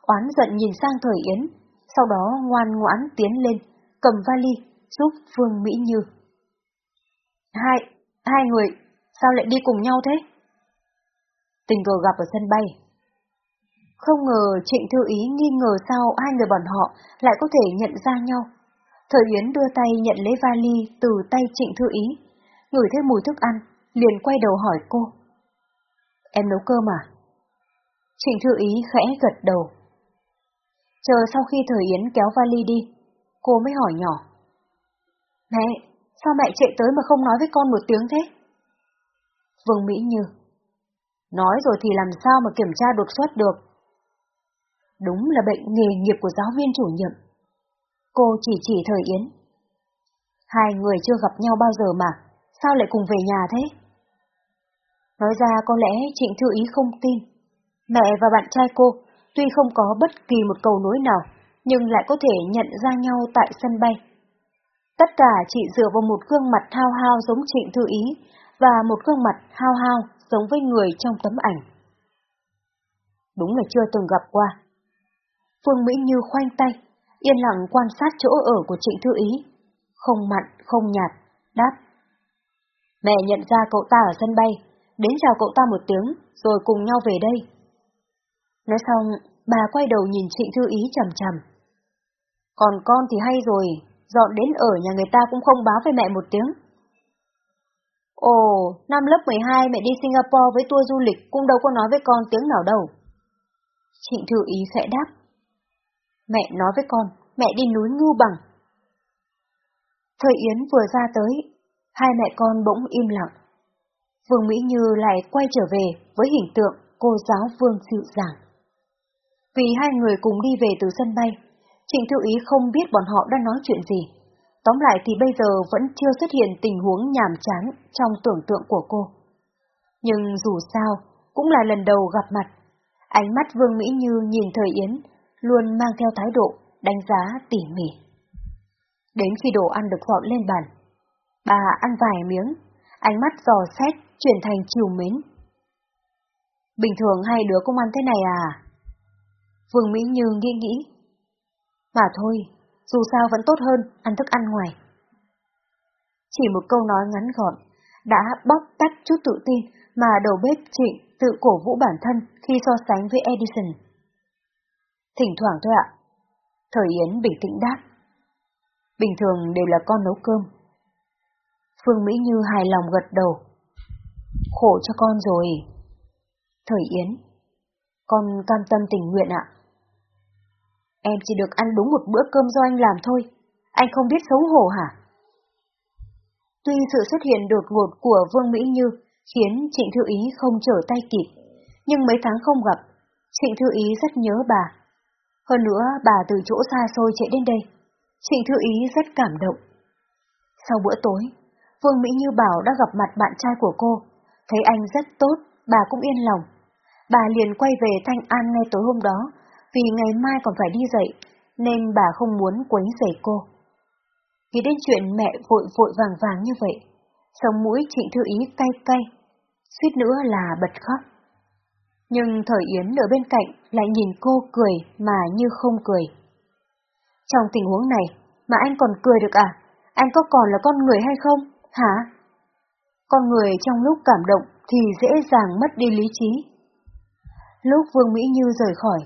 Speaker 1: oán giận nhìn sang Thời Yến, sau đó ngoan ngoãn tiến lên, cầm vali, giúp Phương Mỹ Như. Hai, hai người, sao lại đi cùng nhau thế? Tình cờ gặp ở sân bay. Không ngờ Trịnh Thư Ý nghi ngờ sao hai người bọn họ lại có thể nhận ra nhau. Thời Yến đưa tay nhận lấy vali từ tay Trịnh Thư Ý, ngửi thấy mùi thức ăn, liền quay đầu hỏi cô. Em nấu cơm à? Trịnh Thư Ý khẽ gật đầu. Chờ sau khi Thời Yến kéo vali đi, cô mới hỏi nhỏ. Mẹ, sao mẹ chạy tới mà không nói với con một tiếng thế? Vương Mỹ Như. Nói rồi thì làm sao mà kiểm tra đột xuất được? Đúng là bệnh nghề nghiệp của giáo viên chủ nhiệm. Cô chỉ chỉ Thời Yến. Hai người chưa gặp nhau bao giờ mà, sao lại cùng về nhà thế? Nói ra có lẽ Trịnh Thư Ý không tin. Mẹ và bạn trai cô tuy không có bất kỳ một cầu nối nào, nhưng lại có thể nhận ra nhau tại sân bay. Tất cả chỉ dựa vào một gương mặt hao hao giống Trịnh Thư Ý và một gương mặt hao hao giống với người trong tấm ảnh. Đúng là chưa từng gặp qua. Phương Mỹ Như khoanh tay, yên lặng quan sát chỗ ở của Trịnh Thư Ý. Không mặn, không nhạt, đáp. Mẹ nhận ra cậu ta ở sân bay, đến chào cậu ta một tiếng, rồi cùng nhau về đây. Nói xong, bà quay đầu nhìn Trịnh Thư Ý chầm chầm. Còn con thì hay rồi, dọn đến ở nhà người ta cũng không báo với mẹ một tiếng. Ồ, năm lớp 12 mẹ đi Singapore với tour du lịch cũng đâu có nói với con tiếng nào đâu. Trịnh Thư Ý khẽ đáp. Mẹ nói với con, mẹ đi núi Ngưu Bằng. Thời Yến vừa ra tới, hai mẹ con bỗng im lặng. Vương Mỹ Như lại quay trở về với hình tượng cô giáo Vương dịu dàng. Vì hai người cùng đi về từ sân bay, Trịnh Thư Ý không biết bọn họ đã nói chuyện gì. Tóm lại thì bây giờ vẫn chưa xuất hiện tình huống nhàm chán trong tưởng tượng của cô. Nhưng dù sao, cũng là lần đầu gặp mặt. Ánh mắt Vương Mỹ Như nhìn Thời Yến, luôn mang theo thái độ, đánh giá tỉ mỉ. Đến khi đồ ăn được dọn lên bàn, bà ăn vài miếng, ánh mắt dò xét chuyển thành chiều mến. Bình thường hai đứa cũng ăn thế này à? Vương Mỹ Như nghĩ nghĩ. Mà thôi, dù sao vẫn tốt hơn ăn thức ăn ngoài. Chỉ một câu nói ngắn gọn, đã bóc tách chút tự tin mà đầu bếp Trịnh tự cổ vũ bản thân khi so sánh với Edison. Thỉnh thoảng thôi ạ. Thời Yến bình tĩnh đáp. Bình thường đều là con nấu cơm. Phương Mỹ Như hài lòng gật đầu. Khổ cho con rồi. Thời Yến. Con cam tâm tình nguyện ạ. Em chỉ được ăn đúng một bữa cơm do anh làm thôi. Anh không biết xấu hổ hả? Tuy sự xuất hiện đột ngột của Vương Mỹ Như khiến Trịnh Thư Ý không trở tay kịp, nhưng mấy tháng không gặp, Trịnh Thư Ý rất nhớ bà. Hơn nữa, bà từ chỗ xa xôi chạy đến đây. Trịnh Thư Ý rất cảm động. Sau bữa tối, Vương Mỹ Như bảo đã gặp mặt bạn trai của cô, thấy anh rất tốt, bà cũng yên lòng. Bà liền quay về Thanh An ngay tối hôm đó, vì ngày mai còn phải đi dậy, nên bà không muốn quấy rầy cô. Nghĩ đến chuyện mẹ vội vội vàng vàng như vậy, sống mũi Trịnh Thư Ý cay cay, suýt nữa là bật khóc. Nhưng Thời Yến ở bên cạnh lại nhìn cô cười mà như không cười. Trong tình huống này mà anh còn cười được à? Anh có còn là con người hay không, hả? Con người trong lúc cảm động thì dễ dàng mất đi lý trí. Lúc Vương Mỹ Như rời khỏi,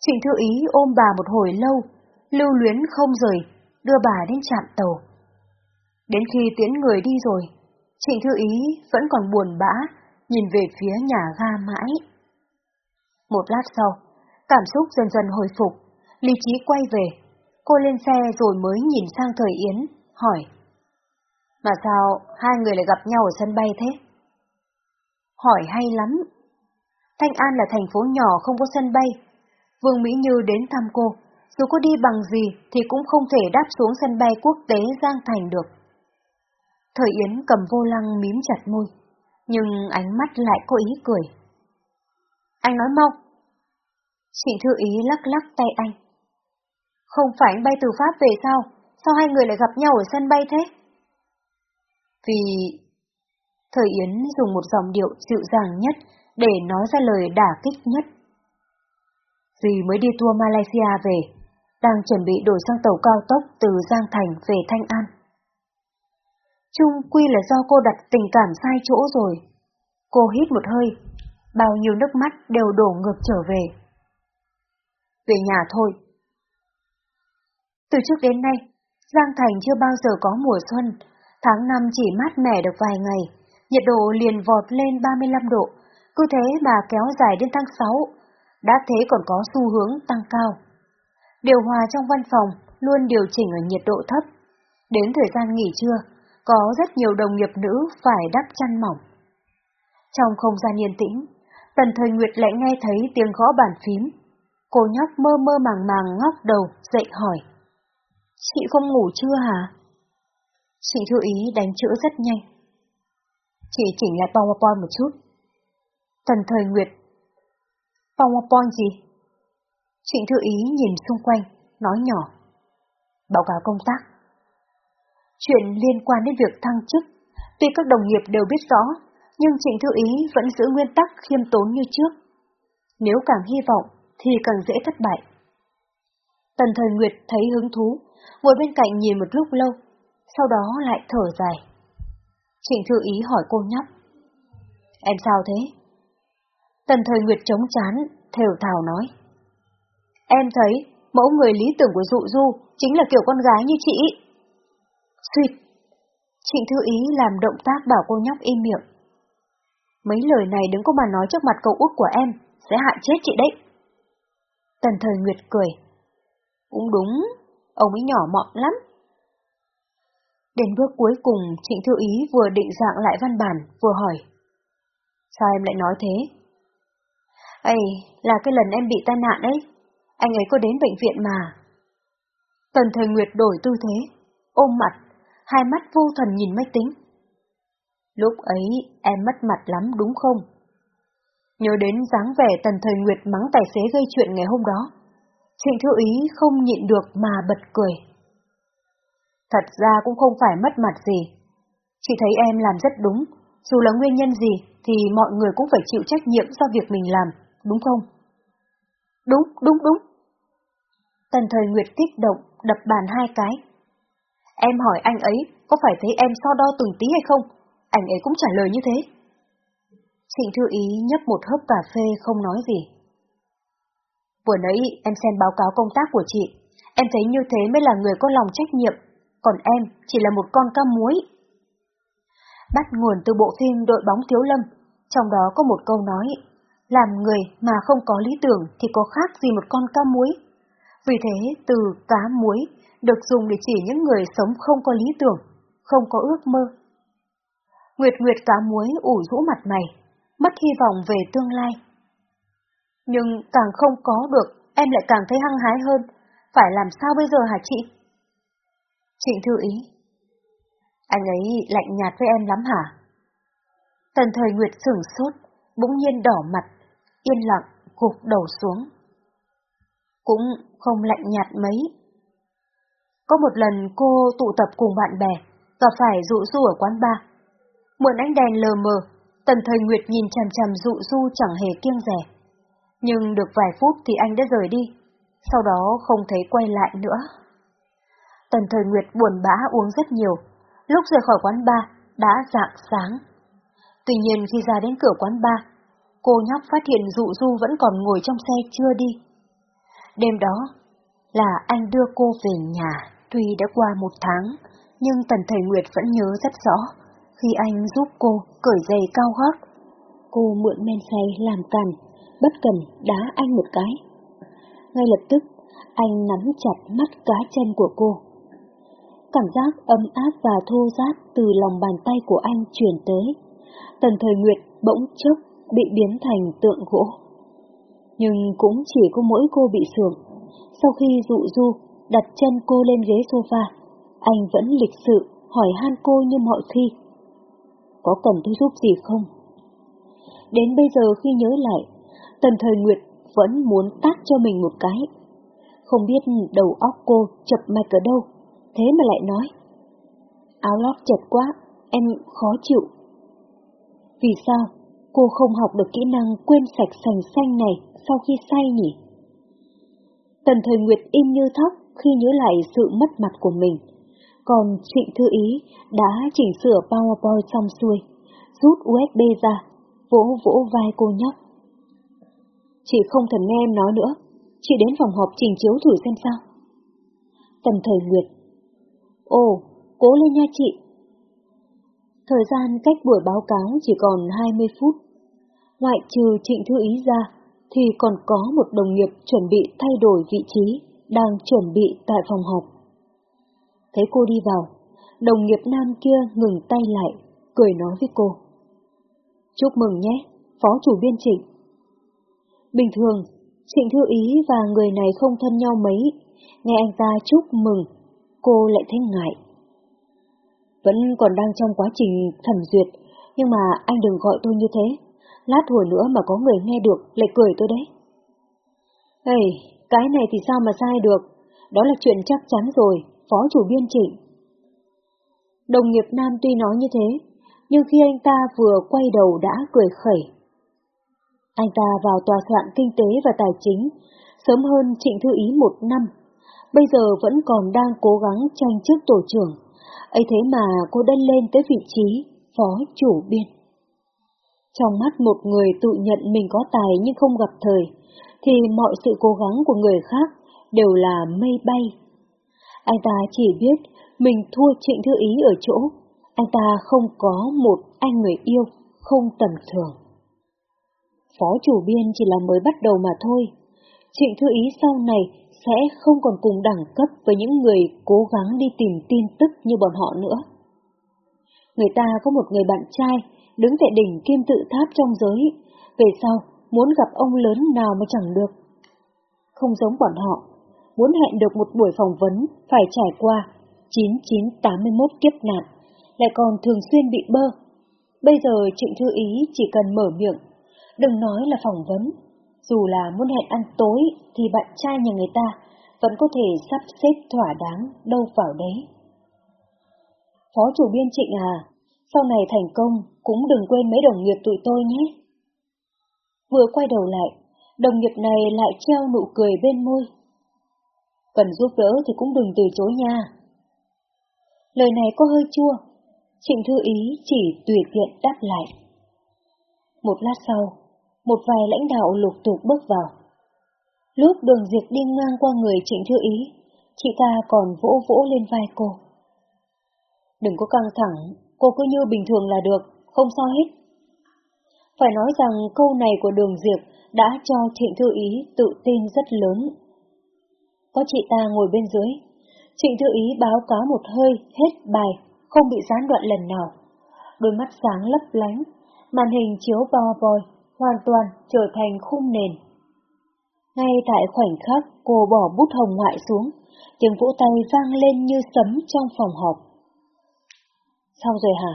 Speaker 1: Trịnh Thư Ý ôm bà một hồi lâu, lưu luyến không rời, đưa bà đến trạm tàu. Đến khi tiễn người đi rồi, Trịnh Thư Ý vẫn còn buồn bã, nhìn về phía nhà ga mãi. Một lát sau, cảm xúc dần dần hồi phục, lý trí quay về. Cô lên xe rồi mới nhìn sang Thời Yến, hỏi. Mà sao hai người lại gặp nhau ở sân bay thế? Hỏi hay lắm. Thanh An là thành phố nhỏ không có sân bay. Vương Mỹ Như đến thăm cô, dù có đi bằng gì thì cũng không thể đáp xuống sân bay quốc tế Giang Thành được. Thời Yến cầm vô lăng mím chặt môi, nhưng ánh mắt lại có ý cười. Anh nói mau. Chị Thư Ý lắc lắc tay anh. Không phải anh bay từ Pháp về sao? Sao hai người lại gặp nhau ở sân bay thế? Vì... Thời Yến dùng một dòng điệu dịu dàng nhất để nói ra lời đả kích nhất. Vì mới đi tour Malaysia về, đang chuẩn bị đổi sang tàu cao tốc từ Giang Thành về Thanh An. Trung quy là do cô đặt tình cảm sai chỗ rồi. Cô hít một hơi, bao nhiêu nước mắt đều đổ ngược trở về. Về nhà thôi. Từ trước đến nay, Giang Thành chưa bao giờ có mùa xuân, tháng năm chỉ mát mẻ được vài ngày, nhiệt độ liền vọt lên 35 độ, cứ thế mà kéo dài đến tháng 6, đã thế còn có xu hướng tăng cao. Điều hòa trong văn phòng luôn điều chỉnh ở nhiệt độ thấp. Đến thời gian nghỉ trưa, có rất nhiều đồng nghiệp nữ phải đắp chăn mỏng. Trong không gian yên tĩnh, Tần Thời Nguyệt lại nghe thấy tiếng gõ bàn phím. Cô nhóc mơ mơ màng màng ngóc đầu, dậy hỏi. Chị không ngủ chưa hả? Chị thư ý đánh chữ rất nhanh. Chị chỉnh lại PowerPoint một chút. Tần Thời Nguyệt. PowerPoint gì? Trịnh Thư Ý nhìn xung quanh, nói nhỏ. Báo cáo công tác. Chuyện liên quan đến việc thăng chức, tuy các đồng nghiệp đều biết rõ, nhưng Trịnh Thư Ý vẫn giữ nguyên tắc khiêm tốn như trước. Nếu càng hy vọng, thì càng dễ thất bại. Tần Thời Nguyệt thấy hứng thú, ngồi bên cạnh nhìn một lúc lâu, sau đó lại thở dài. Trịnh Thư Ý hỏi cô nhóc. Em sao thế? Tần Thời Nguyệt chống chán, thều thào nói. Em thấy mẫu người lý tưởng của dụ du chính là kiểu con gái như chị. Xuyệt! Trịnh Thư Ý làm động tác bảo cô nhóc im miệng. Mấy lời này đừng có mà nói trước mặt cậu út của em, sẽ hại chết chị đấy. Tần thời Nguyệt cười. Cũng đúng, ông ấy nhỏ mọn lắm. Đến bước cuối cùng, Trịnh Thư Ý vừa định dạng lại văn bản, vừa hỏi. Sao em lại nói thế? Ây, là cái lần em bị tai nạn ấy. Anh ấy có đến bệnh viện mà. Tần Thời Nguyệt đổi tư thế, ôm mặt, hai mắt vô thần nhìn máy tính. Lúc ấy em mất mặt lắm đúng không? Nhớ đến dáng vẻ Tần Thời Nguyệt mắng tài xế gây chuyện ngày hôm đó. Trịnh Thư Ý không nhịn được mà bật cười. Thật ra cũng không phải mất mặt gì. Chỉ thấy em làm rất đúng, dù là nguyên nhân gì thì mọi người cũng phải chịu trách nhiệm do việc mình làm, đúng không? Đúng, đúng, đúng. Tần Thời Nguyệt kích động, đập bàn hai cái. Em hỏi anh ấy có phải thấy em so đo từng tí hay không? Anh ấy cũng trả lời như thế. Trịnh Thư Ý nhấp một hớp cà phê không nói gì. Vừa nãy em xem báo cáo công tác của chị, em thấy như thế mới là người có lòng trách nhiệm, còn em chỉ là một con cá muối. Bắt nguồn từ bộ phim Đội bóng Thiếu Lâm, trong đó có một câu nói, làm người mà không có lý tưởng thì có khác gì một con cá muối. Vì thế, từ cá muối được dùng để chỉ những người sống không có lý tưởng, không có ước mơ, Nguyệt Nguyệt cá muối ủ rũ mặt mày, mất hy vọng về tương lai. Nhưng càng không có được, em lại càng thấy hăng hái hơn. Phải làm sao bây giờ hả chị? Trịnh thư ý. Anh ấy lạnh nhạt với em lắm hả? Tần thời Nguyệt sửng sốt, bỗng nhiên đỏ mặt, yên lặng, gục đầu xuống. Cũng không lạnh nhạt mấy. Có một lần cô tụ tập cùng bạn bè, gặp phải dụ du ở quán bar. Mượn ánh đèn lờ mờ, tần thời Nguyệt nhìn chằm chằm dụ du chẳng hề kiêng rẻ. Nhưng được vài phút thì anh đã rời đi, sau đó không thấy quay lại nữa. Tần thời Nguyệt buồn bã uống rất nhiều, lúc rời khỏi quán bar đã dạng sáng. Tuy nhiên khi ra đến cửa quán bar, cô nhóc phát hiện dụ du vẫn còn ngồi trong xe chưa đi. Đêm đó là anh đưa cô về nhà, tuy đã qua một tháng, nhưng Tần Thời Nguyệt vẫn nhớ rất rõ khi anh giúp cô cởi giày cao gót. Cô mượn men say làm càn, bất cần đá anh một cái. Ngay lập tức, anh nắm chặt mắt cá chân của cô. Cảm giác ấm áp và thô ráp từ lòng bàn tay của anh truyền tới. Tần Thời Nguyệt bỗng chốc bị biến thành tượng gỗ. Nhưng cũng chỉ có mỗi cô bị sưởng. Sau khi dụ du đặt chân cô lên ghế sofa, anh vẫn lịch sự hỏi han cô như mọi khi. Có cần tôi giúp gì không? Đến bây giờ khi nhớ lại, Tần Thời Nguyệt vẫn muốn tác cho mình một cái. Không biết đầu óc cô chập mạch ở đâu, thế mà lại nói. Áo lót chật quá, em khó chịu. Vì sao cô không học được kỹ năng quên sạch sành xanh này sau khi say nhỉ? Tần Thời Nguyệt im như thóc khi nhớ lại sự mất mặt của mình. Còn Trịnh Thư Ý đã chỉnh sửa PowerPoint xong xuôi, rút USB ra, vỗ vỗ vai cô nhóc. Chị không thèm nghe em nói nữa, chị đến phòng họp trình chiếu thử xem sao. Tần Thời Nguyệt Ồ, cố lên nha chị. Thời gian cách buổi báo cáo chỉ còn 20 phút. Ngoại trừ Trịnh Thư Ý ra, thì còn có một đồng nghiệp chuẩn bị thay đổi vị trí, đang chuẩn bị tại phòng họp. Thấy cô đi vào, đồng nghiệp nam kia ngừng tay lại, cười nói với cô. Chúc mừng nhé, phó chủ biên trịnh. Bình thường, Trịnh Thư Ý và người này không thân nhau mấy, nghe anh ta chúc mừng, cô lại thấy ngại. Vẫn còn đang trong quá trình thẩm duyệt, nhưng mà anh đừng gọi tôi như thế, lát hồi nữa mà có người nghe được lại cười tôi đấy. Ê, cái này thì sao mà sai được, đó là chuyện chắc chắn rồi, phó chủ biên trịnh. Đồng nghiệp nam tuy nói như thế, nhưng khi anh ta vừa quay đầu đã cười khẩy. Anh ta vào tòa soạn kinh tế và tài chính, sớm hơn Trịnh Thư Ý một năm, bây giờ vẫn còn đang cố gắng tranh chức tổ trưởng, ấy thế mà cô đã lên tới vị trí phó chủ biên. Trong mắt một người tự nhận mình có tài nhưng không gặp thời, thì mọi sự cố gắng của người khác đều là mây bay. Anh ta chỉ biết mình thua Trịnh Thư Ý ở chỗ, anh ta không có một anh người yêu không tầm thường. Phó chủ biên chỉ là mới bắt đầu mà thôi. Trịnh Thư Ý sau này sẽ không còn cùng đẳng cấp với những người cố gắng đi tìm tin tức như bọn họ nữa. Người ta có một người bạn trai đứng tại đỉnh kim tự tháp trong giới, về sau muốn gặp ông lớn nào mà chẳng được. Không giống bọn họ, muốn hẹn được một buổi phỏng vấn phải trải qua 9981 kiếp nạn, lại còn thường xuyên bị bơ. Bây giờ Trịnh Thư Ý chỉ cần mở miệng, đừng nói là phỏng vấn, dù là muốn hẹn ăn tối thì bạn trai nhà người ta vẫn có thể sắp xếp thỏa đáng đâu vào đấy. Phó chủ biên Trịnh à, sau này thành công cũng đừng quên mấy đồng nghiệp tụi tôi nhé. Vừa quay đầu lại, đồng nghiệp này lại treo nụ cười bên môi. Cần giúp đỡ thì cũng đừng từ chối nha. Lời này có hơi chua, Trịnh Thư Ý chỉ tùy tiện đáp lại. Một lát sau, một vài lãnh đạo lục tục bước vào. Lúc đường diệt đi ngang qua người Trịnh Thư Ý, chị ta còn vỗ vỗ lên vai cô. Đừng có căng thẳng, cô cứ như bình thường là được, không sao hết. Phải nói rằng câu này của đường diệp đã cho Trịnh Thư Ý tự tin rất lớn. Có chị ta ngồi bên dưới, Trịnh Thư Ý báo cáo một hơi hết bài, không bị gián đoạn lần nào. đôi mắt sáng lấp lánh, màn hình chiếu bò vòi, hoàn toàn trở thành khung nền. Ngay tại khoảnh khắc cô bỏ bút hồng ngoại xuống, tiếng vỗ tay vang lên như sấm trong phòng họp. Xong rồi hả?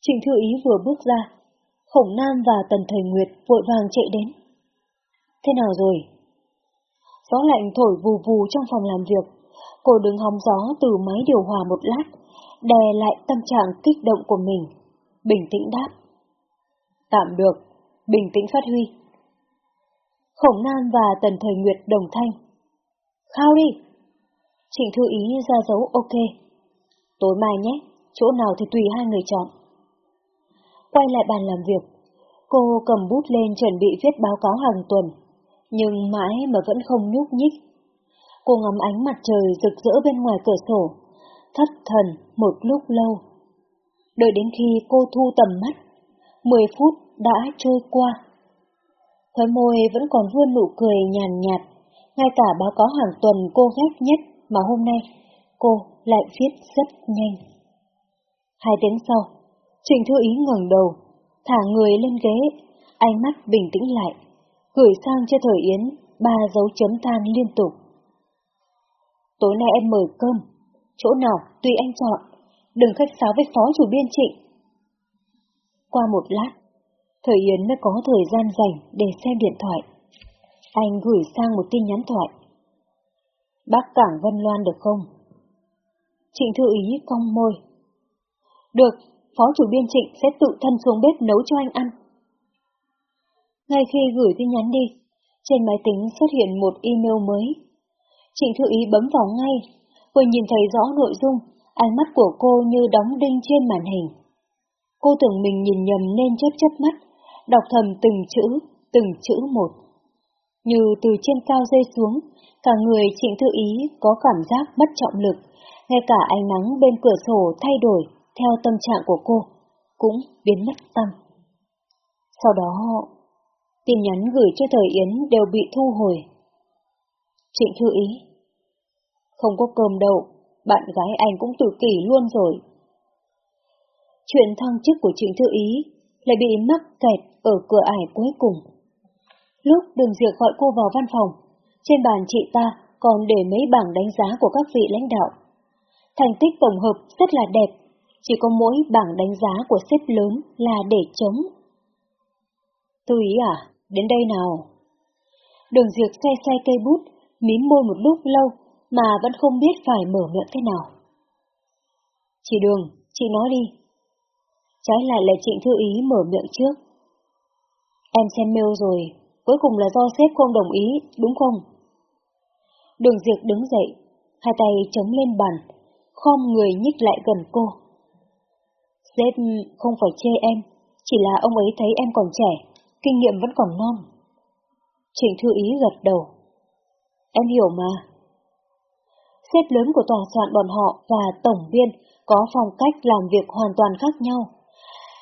Speaker 1: Trịnh Thư Ý vừa bước ra, Khổng Nam và Tần Thời Nguyệt vội vàng chạy đến. Thế nào rồi? Gió lạnh thổi vù vù trong phòng làm việc, cô đứng hóng gió từ máy điều hòa một lát, đè lại tâm trạng kích động của mình, bình tĩnh đáp. Tạm được, bình tĩnh phát huy. Khổng Nam và Tần Thời Nguyệt đồng thanh. Khao đi! Trịnh Thư Ý ra dấu ok. Tối mai nhé, chỗ nào thì tùy hai người chọn. Quay lại bàn làm việc, cô cầm bút lên chuẩn bị viết báo cáo hàng tuần, nhưng mãi mà vẫn không nhúc nhích. Cô ngắm ánh mặt trời rực rỡ bên ngoài cửa sổ, thất thần một lúc lâu. Đợi đến khi cô thu tầm mắt, 10 phút đã trôi qua. Khóe môi vẫn còn vươn nụ cười nhàn nhạt, ngay cả báo cáo hàng tuần cô ghét nhất mà hôm nay cô lại viết rất nhanh. Hai tiếng sau, Trình Thư Ý ngẩng đầu, thả người lên ghế, ánh mắt bình tĩnh lại, gửi sang cho Thời Yến ba dấu chấm than liên tục. Tối nay em mời cơm, chỗ nào tùy anh chọn, đừng khách sáo với phó chủ biên trịnh. Qua một lát, Thời Yến mới có thời gian rảnh để xem điện thoại. Anh gửi sang một tin nhắn thoại. Bác Cảng Vân Loan được không? Trịnh Thư Ý cong môi. Được, phó chủ biên trịnh sẽ tự thân xuống bếp nấu cho anh ăn. Ngay khi gửi tin nhắn đi, trên máy tính xuất hiện một email mới. Trịnh Thư Ý bấm vào ngay, vừa nhìn thấy rõ nội dung, ánh mắt của cô như đóng đinh trên màn hình. Cô tưởng mình nhìn nhầm nên chớp chớp mắt, đọc thầm từng chữ, từng chữ một. Như từ trên cao rơi xuống, cả người Trịnh Thư Ý có cảm giác mất trọng lực, ngay cả ánh nắng bên cửa sổ thay đổi theo tâm trạng của cô, cũng biến mất tâm. Sau đó, tin nhắn gửi cho Thời Yến đều bị thu hồi. Trịnh Thư Ý Không có cơm đâu, bạn gái anh cũng tự kỷ luôn rồi. Chuyện thăng chức của Trịnh Thư Ý lại bị mắc kẹt ở cửa ải cuối cùng. Lúc đường diệt gọi cô vào văn phòng, trên bàn chị ta còn để mấy bảng đánh giá của các vị lãnh đạo. Thành tích tổng hợp rất là đẹp, chỉ có mỗi bảng đánh giá của sếp lớn là để chống. Tư ý à, đến đây nào. Đường Diệc xe xe cây bút, mím môi một lúc lâu mà vẫn không biết phải mở miệng thế nào. Chị Đường, chị nói đi. Trái lại là Trịnh Thư Ý mở miệng trước. Em xem mail rồi, cuối cùng là do sếp không đồng ý, đúng không? Đường Diệp đứng dậy, hai tay chống lên bàn, khom người nhích lại gần cô. Sếp không phải chê em, chỉ là ông ấy thấy em còn trẻ, kinh nghiệm vẫn còn non. Trịnh Thư Ý gật đầu. Em hiểu mà. Sếp lớn của tòa soạn bọn họ và tổng viên có phong cách làm việc hoàn toàn khác nhau.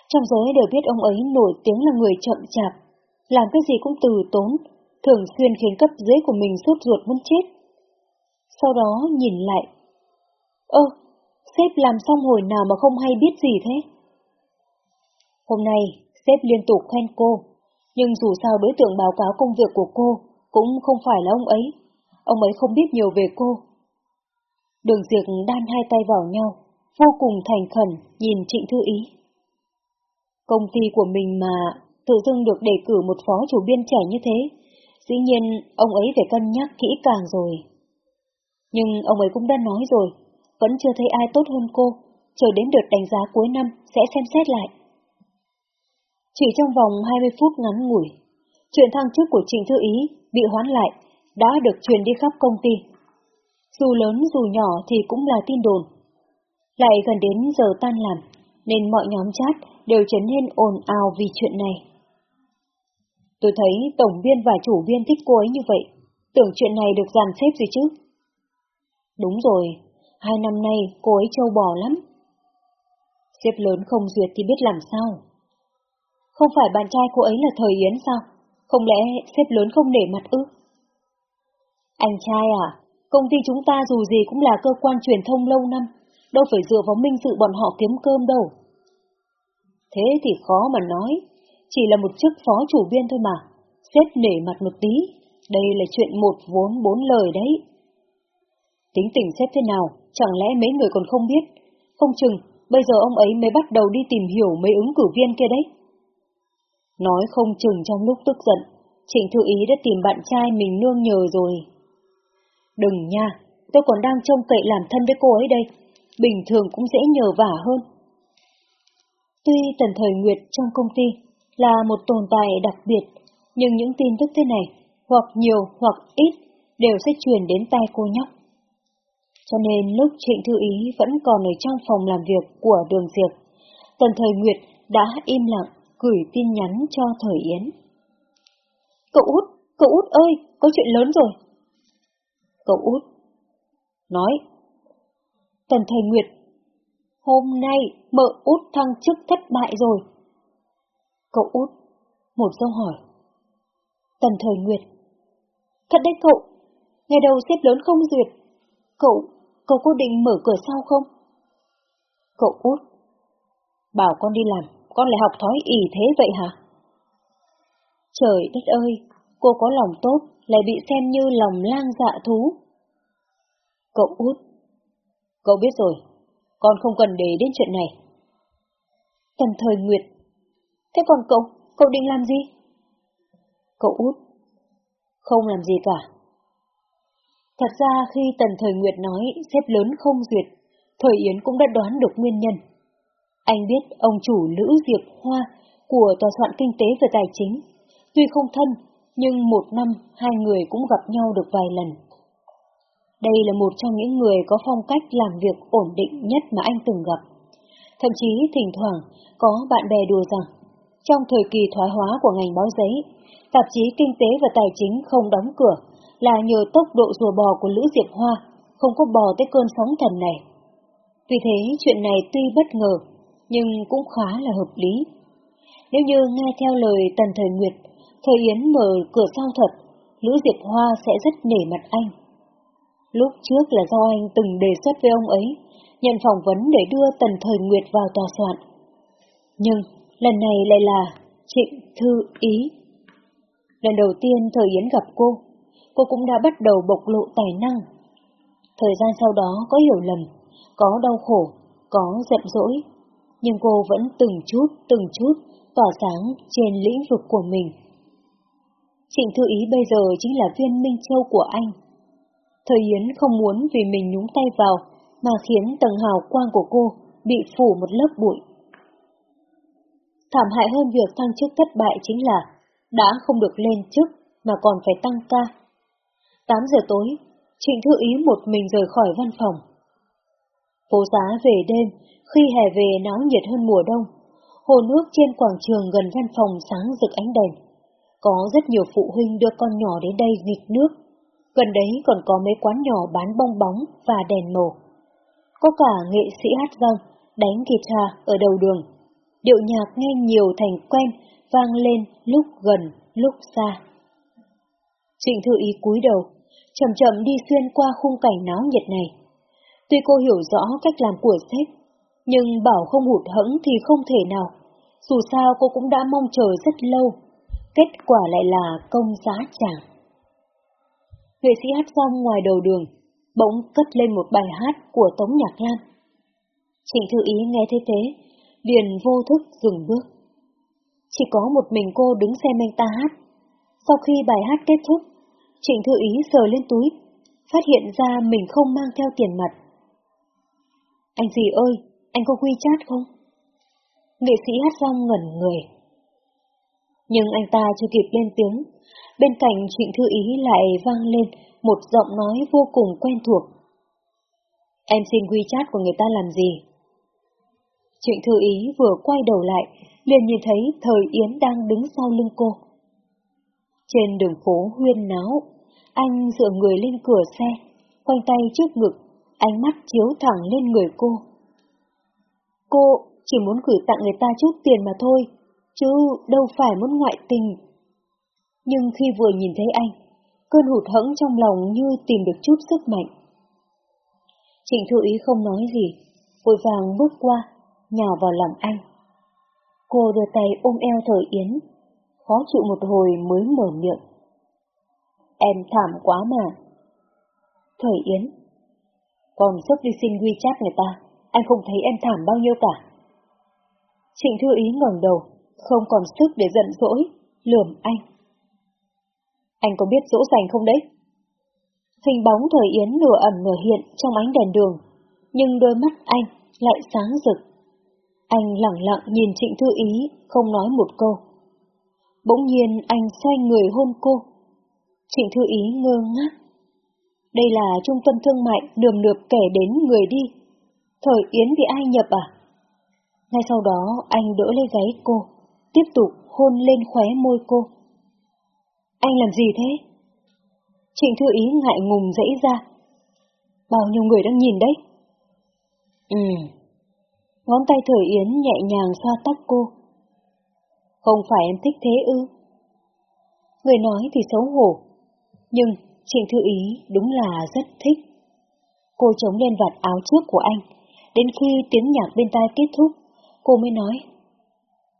Speaker 1: Trong giới đều biết ông ấy nổi tiếng là người chậm chạp, làm cái gì cũng từ tốn, thường xuyên khiến cấp dưới của mình sốt ruột muốn chết. Sau đó nhìn lại. Ơ, sếp làm xong hồi nào mà không hay biết gì thế? Hôm nay, sếp liên tục khen cô, nhưng dù sao đối tượng báo cáo công việc của cô cũng không phải là ông ấy. Ông ấy không biết nhiều về cô. Đường Diệp đan hai tay vào nhau, vô cùng thành khẩn nhìn Trịnh Thư Ý. Công ty của mình mà tự dưng được đề cử một phó chủ biên trẻ như thế, dĩ nhiên ông ấy phải cân nhắc kỹ càng rồi. Nhưng ông ấy cũng đã nói rồi, vẫn chưa thấy ai tốt hơn cô, chờ đến đợt đánh giá cuối năm sẽ xem xét lại. Chỉ trong vòng 20 phút ngắn ngủi, chuyện thăng chức của Trình Thư Ý bị hoán lại, đã được truyền đi khắp công ty. Dù lớn dù nhỏ thì cũng là tin đồn. Lại gần đến giờ tan làm, nên mọi nhóm chat đều trở nên ồn ào vì chuyện này. Tôi thấy tổng viên và chủ viên thích cô ấy như vậy, tưởng chuyện này được dàn xếp gì chứ. Đúng rồi, hai năm nay cô ấy trâu bò lắm. Xếp lớn không duyệt thì biết làm sao. Không phải bạn trai cô ấy là Thời Yến sao? Không lẽ xếp lớn không nể mặt ư? Anh trai à, công ty chúng ta dù gì cũng là cơ quan truyền thông lâu năm, đâu phải dựa vào minh sự bọn họ kiếm cơm đâu. Thế thì khó mà nói, chỉ là một chức phó chủ biên thôi mà, xếp nể mặt một tí, đây là chuyện một vốn bốn lời đấy. Tính tình xếp thế nào, chẳng lẽ mấy người còn không biết, không chừng bây giờ ông ấy mới bắt đầu đi tìm hiểu mấy ứng cử viên kia đấy. Nói không chừng trong lúc tức giận, Trịnh Thư Ý đã tìm bạn trai mình nương nhờ rồi. Đừng nha, tôi còn đang trông cậy làm thân với cô ấy đây, bình thường cũng dễ nhờ vả hơn. Tuy Tần Thời Nguyệt trong công ty là một tồn tại đặc biệt, nhưng những tin tức thế này, hoặc nhiều hoặc ít, đều sẽ truyền đến tai cô nhóc. Cho nên lúc Trịnh Thư Ý vẫn còn ở trong phòng làm việc của Đường Diệp, Tần Thời Nguyệt đã im lặng gửi tin nhắn cho Thời Yến. Cậu út, cậu út ơi, có chuyện lớn rồi. Cậu út. Nói. Tần Thời Nguyệt. Hôm nay mợ út thăng chức thất bại rồi. Cậu út. Một câu hỏi. Tần Thời Nguyệt. Thật đấy cậu. Ngày đầu xếp lớn không duyệt. Cậu, cậu có định mở cửa sau không? Cậu út. Bảo con đi làm, con lại học thói ỉ thế vậy hả? Trời đất ơi, cô có lòng tốt, lại bị xem như lòng lang dạ thú. Cậu út. Cậu biết rồi, con không cần để đến chuyện này. Tần thời Nguyệt. Thế còn cậu, cậu định làm gì? Cậu út. Không làm gì cả. Thật ra khi Tần Thời Nguyệt nói xếp lớn không duyệt, Thời Yến cũng đã đoán được nguyên nhân. Anh biết ông chủ Lữ Diệp Hoa của Tòa soạn Kinh tế và Tài chính Tuy không thân, nhưng một năm hai người cũng gặp nhau được vài lần. Đây là một trong những người có phong cách làm việc ổn định nhất mà anh từng gặp. Thậm chí thỉnh thoảng có bạn bè đùa rằng, trong thời kỳ thoái hóa của ngành báo giấy, tạp chí Kinh tế và Tài chính không đóng cửa là nhờ tốc độ rùa bò của Lữ Diệp Hoa, không có bò tới cơn sóng thần này. Vì thế chuyện này tuy bất ngờ, nhưng cũng khá là hợp lý. Nếu như nghe theo lời Tần Thời Nguyệt, Thời Yến mở cửa sau thật, Lữ Diệp Hoa sẽ rất nể mặt anh. Lúc trước là do anh từng đề xuất với ông ấy, nhận phỏng vấn để đưa Tần Thời Nguyệt vào tòa soạn. Nhưng lần này lại là Trịnh Thư Ý. Lần đầu tiên Thời Yến gặp cô, cô cũng đã bắt đầu bộc lộ tài năng. Thời gian sau đó có hiểu lầm, có đau khổ, có giận dỗi, nhưng cô vẫn từng chút từng chút tỏa sáng trên lĩnh vực của mình. Trịnh Thư Ý bây giờ chính là viên minh châu của anh. Thời Yến không muốn vì mình nhúng tay vào mà khiến tầng hào quang của cô bị phủ một lớp bụi. Thảm hại hơn việc thăng chức thất bại chính là đã không được lên chức mà còn phải tăng ca. 8 giờ tối, Trịnh Thư Ý một mình rời khỏi văn phòng. Phố giá về đêm, khi hè về náo nhiệt hơn mùa đông, hồ nước trên quảng trường gần văn phòng sáng rực ánh đèn. Có rất nhiều phụ huynh đưa con nhỏ đến đây nghịch nước. Gần đấy còn có mấy quán nhỏ bán bong bóng và đèn màu. Có cả nghệ sĩ hát vang, đánh guitar ở đầu đường. Điệu nhạc nghe nhiều thành quen, vang lên lúc gần, lúc xa. Trịnh Thư Ý cúi đầu, chậm chậm đi xuyên qua khung cảnh náo nhiệt này. Tuy cô hiểu rõ cách làm của sếp, nhưng bảo không hụt hẫng thì không thể nào. Dù sao cô cũng đã mong chờ rất lâu kết quả lại là công giá chẳng. Nghệ sĩ hát xong ngoài đầu đường, bỗng cất lên một bài hát của Tống Nhạc Lan. Trịnh Thư Ý nghe thế thế, liền vô thức dừng bước. Chỉ có một mình cô đứng xem anh ta hát. Sau khi bài hát kết thúc, Trịnh Thư Ý sờ lên túi, phát hiện ra mình không mang theo tiền mặt. Anh gì ơi, anh có quy chat không? Nghệ sĩ hát xong ngẩn người. Nhưng anh ta chưa kịp lên tiếng, bên cạnh Trịnh Thư Ý lại vang lên một giọng nói vô cùng quen thuộc. Em xin WeChat của người ta làm gì? Trịnh Thư Ý vừa quay đầu lại, liền nhìn thấy Thời Yến đang đứng sau lưng cô. Trên đường phố huyên náo, anh dựa người lên cửa xe, quanh tay trước ngực, ánh mắt chiếu thẳng lên người cô. Cô chỉ muốn gửi tặng người ta chút tiền mà thôi, chứ đâu phải muốn ngoại tình. Nhưng khi vừa nhìn thấy anh, cơn hụt hẫng trong lòng như tìm được chút sức mạnh. Trịnh Thư Ý không nói gì, vội vàng bước qua, nhào vào lòng anh. Cô đưa tay ôm eo Thời Yến, khó chịu một hồi mới mở miệng. Em thảm quá mà. Thời Yến, còn sốc đi xin WeChat người ta, anh không thấy em thảm bao nhiêu cả. Trịnh Thư Ý ngẩng đầu, không còn sức để giận dỗi, lườm anh. Anh có biết dỗ dành không đấy? Hình bóng Thời Yến nửa ẩn nửa hiện trong ánh đèn đường, nhưng đôi mắt anh lại sáng rực. Anh lặng lặng nhìn Trịnh Thư Ý, không nói một câu. Bỗng nhiên anh xoay người hôn cô. Trịnh Thư Ý ngơ ngác. Đây là trung tâm thương mại đường nượp kẻ đến người đi. Thời Yến bị ai nhập à? Ngay sau đó anh đỡ lấy gáy cô, tiếp tục hôn lên khóe môi cô. Anh làm gì thế? Trịnh Thư Ý ngại ngùng dãy ra. Bao nhiêu người đang nhìn đấy? Ừ. Ngón tay Thời Yến nhẹ nhàng xoa tóc cô. Không phải em thích thế ư? Người nói thì xấu hổ, nhưng Trịnh Thư Ý đúng là rất thích. Cô chống lên vạt áo trước của anh, đến khi tiếng nhạc bên tai kết thúc, cô mới nói.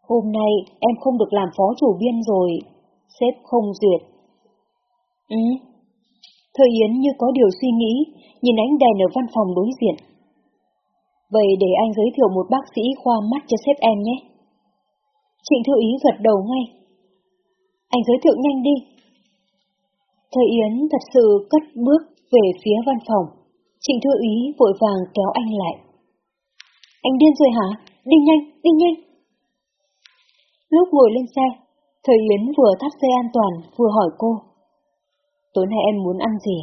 Speaker 1: Hôm nay em không được làm phó chủ biên rồi, sếp không duyệt. Ừ. Thời Yến như có điều suy nghĩ, nhìn ánh đèn ở văn phòng đối diện. Vậy để anh giới thiệu một bác sĩ khoa mắt cho sếp em nhé. Trịnh Thư Ý gật đầu ngay. Anh giới thiệu nhanh đi. Thời Yến thật sự cất bước về phía văn phòng. Trịnh Thư Ý vội vàng kéo anh lại. Anh điên rồi hả? Đi nhanh, đi nhanh. Lúc ngồi lên xe, Thời Yến vừa thắt dây an toàn vừa hỏi cô. Tối nay em muốn ăn gì?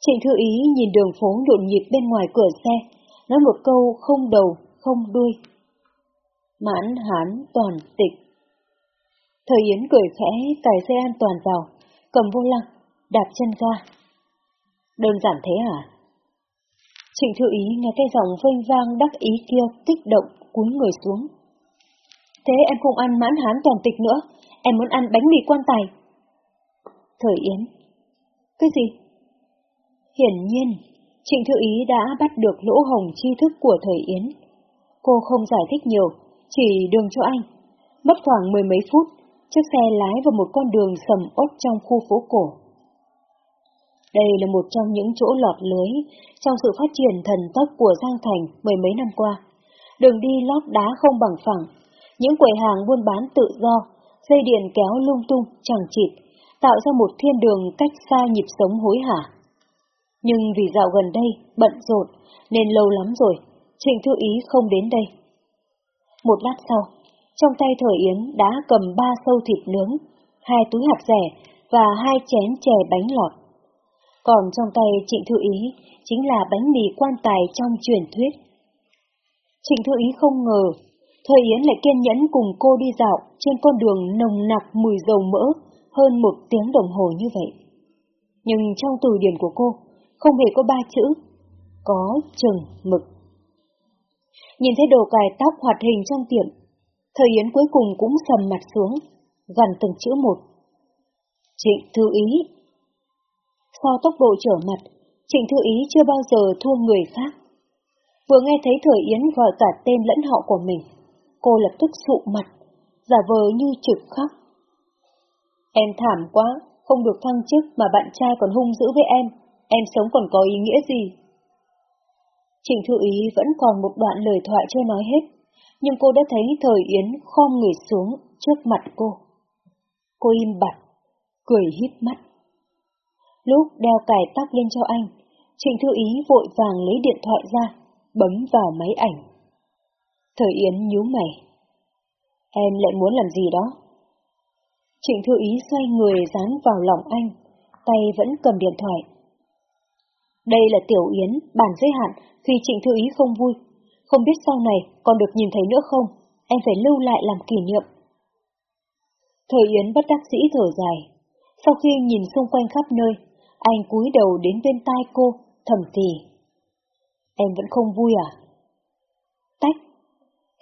Speaker 1: Trịnh Thư Ý nhìn đường phố nhộn nhịp bên ngoài cửa xe, nói một câu không đầu, không đuôi. Mãn hán toàn tịch. Thời Yến cười khẽ cài xe an toàn vào, cầm vô lăng, đạp chân ga. Đơn giản thế hả? Trịnh Thư Ý nghe cái giọng vênh vang đắc ý kia kích động cúi người xuống. Thế em không ăn mãn hán toàn tịch nữa, em muốn ăn bánh mì quan tài. Thời Yến. Cái gì? Hiển nhiên, Trịnh Thư Ý đã bắt được lỗ hồng tri thức của Thời Yến. Cô không giải thích nhiều, chỉ đường cho anh. Mất khoảng mười mấy phút, chiếc xe lái vào một con đường sầm ốt trong khu phố cổ. Đây là một trong những chỗ lọt lưới trong sự phát triển thần tốc của Giang Thành mười mấy năm qua. Đường đi lót đá không bằng phẳng, những quầy hàng buôn bán tự do, dây điện kéo lung tung, chẳng chịt, tạo ra một thiên đường cách xa nhịp sống hối hả. Nhưng vì dạo gần đây bận rộn nên lâu lắm rồi, Trịnh Thư Ý không đến đây. Một lát sau, trong tay Thời Yến đã cầm ba sâu thịt nướng, hai túi hạt rẻ và hai chén chè bánh lọt. Còn trong tay Trịnh Thư Ý chính là bánh mì quan tài trong truyền thuyết. Trịnh Thư Ý không ngờ, Thời Yến lại kiên nhẫn cùng cô đi dạo trên con đường nồng nặc mùi dầu mỡ hơn một tiếng đồng hồ như vậy. Nhưng trong từ điển của cô, không hề có ba chữ, có chừng mực. Nhìn thấy đồ cài tóc hoạt hình trong tiệm, Thời Yến cuối cùng cũng sầm mặt xuống, gần từng chữ một. Trịnh Thư Ý So tốc độ trở mặt, Trịnh Thư Ý chưa bao giờ thua người khác. Vừa nghe thấy Thời Yến gọi cả tên lẫn họ của mình, cô lập tức sụ mặt, giả vờ như trực khóc. Em thảm quá, không được thăng chức mà bạn trai còn hung dữ với em, em sống còn có ý nghĩa gì? Trịnh Thư Ý vẫn còn một đoạn lời thoại chưa nói hết, nhưng cô đã thấy Thời Yến khom người xuống trước mặt cô. Cô im bặt, cười híp mắt. Lúc đeo cài tóc lên cho anh, Trịnh Thư Ý vội vàng lấy điện thoại ra, bấm vào máy ảnh. Thời Yến nhíu mày. Em lại muốn làm gì đó? Trịnh Thư Ý xoay người dán vào lòng anh, tay vẫn cầm điện thoại. Đây là Tiểu Yến, bản giới hạn khi Trịnh Thư Ý không vui. Không biết sau này còn được nhìn thấy nữa không, em phải lưu lại làm kỷ niệm. Thời Yến bất đắc dĩ thở dài. Sau khi nhìn xung quanh khắp nơi, anh cúi đầu đến bên tai cô, thầm thì. Em vẫn không vui à? Tách.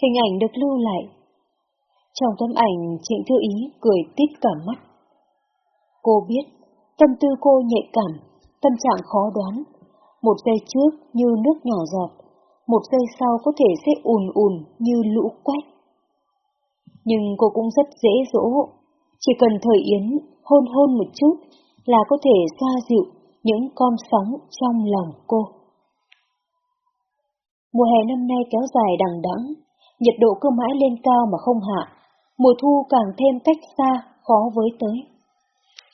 Speaker 1: Hình ảnh được lưu lại. Trong tấm ảnh, Trịnh Thư Ý cười tít cả mắt. Cô biết, tâm tư cô nhạy cảm, tâm trạng khó đoán. Một giây trước như nước nhỏ giọt, một giây sau có thể sẽ ùn ùn như lũ quét. Nhưng cô cũng rất dễ dỗ, chỉ cần thời Yến hôn hôn một chút là có thể xoa dịu những con sóng trong lòng cô. Mùa hè năm nay kéo dài đằng đẵng, nhiệt độ cứ mãi lên cao mà không hạ, mùa thu càng thêm cách xa, khó với tới.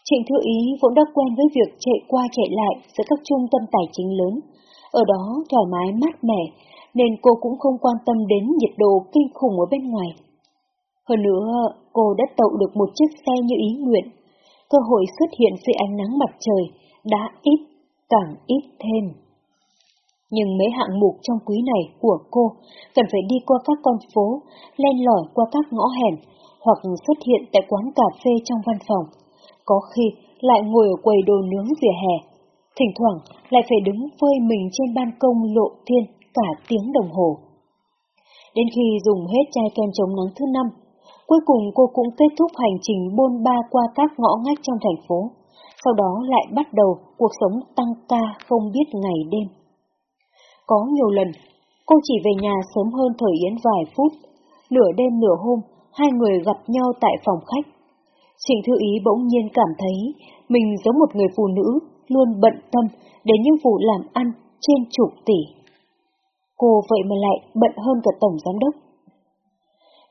Speaker 1: Trịnh Thư Ý vốn đã quen với việc chạy qua chạy lại giữa các trung tâm tài chính lớn, ở đó thoải mái mát mẻ, nên cô cũng không quan tâm đến nhiệt độ kinh khủng ở bên ngoài. Hơn nữa, cô đã tậu được một chiếc xe như ý nguyện, cơ hội xuất hiện dưới ánh nắng mặt trời đã ít, càng ít thêm. Nhưng mấy hạng mục trong quý này của cô cần phải đi qua các con phố, len lỏi qua các ngõ hẻm, hoặc xuất hiện tại quán cà phê trong văn phòng. Có khi lại ngồi ở quầy đồ nướng vỉa hè, thỉnh thoảng lại phải đứng phơi mình trên ban công lộ thiên cả tiếng đồng hồ. Đến khi dùng hết chai kem chống nắng thứ năm, cuối cùng cô cũng kết thúc hành trình bôn ba qua các ngõ ngách trong thành phố, sau đó lại bắt đầu cuộc sống tăng ca không biết ngày đêm. Có nhiều lần, cô chỉ về nhà sớm hơn thời Yến vài phút, nửa đêm nửa hôm, hai người gặp nhau tại phòng khách. Trịnh Thư Ý bỗng nhiên cảm thấy mình giống một người phụ nữ luôn bận tâm đến những vụ làm ăn trên chục tỷ. Cô vậy mà lại bận hơn cả tổng giám đốc.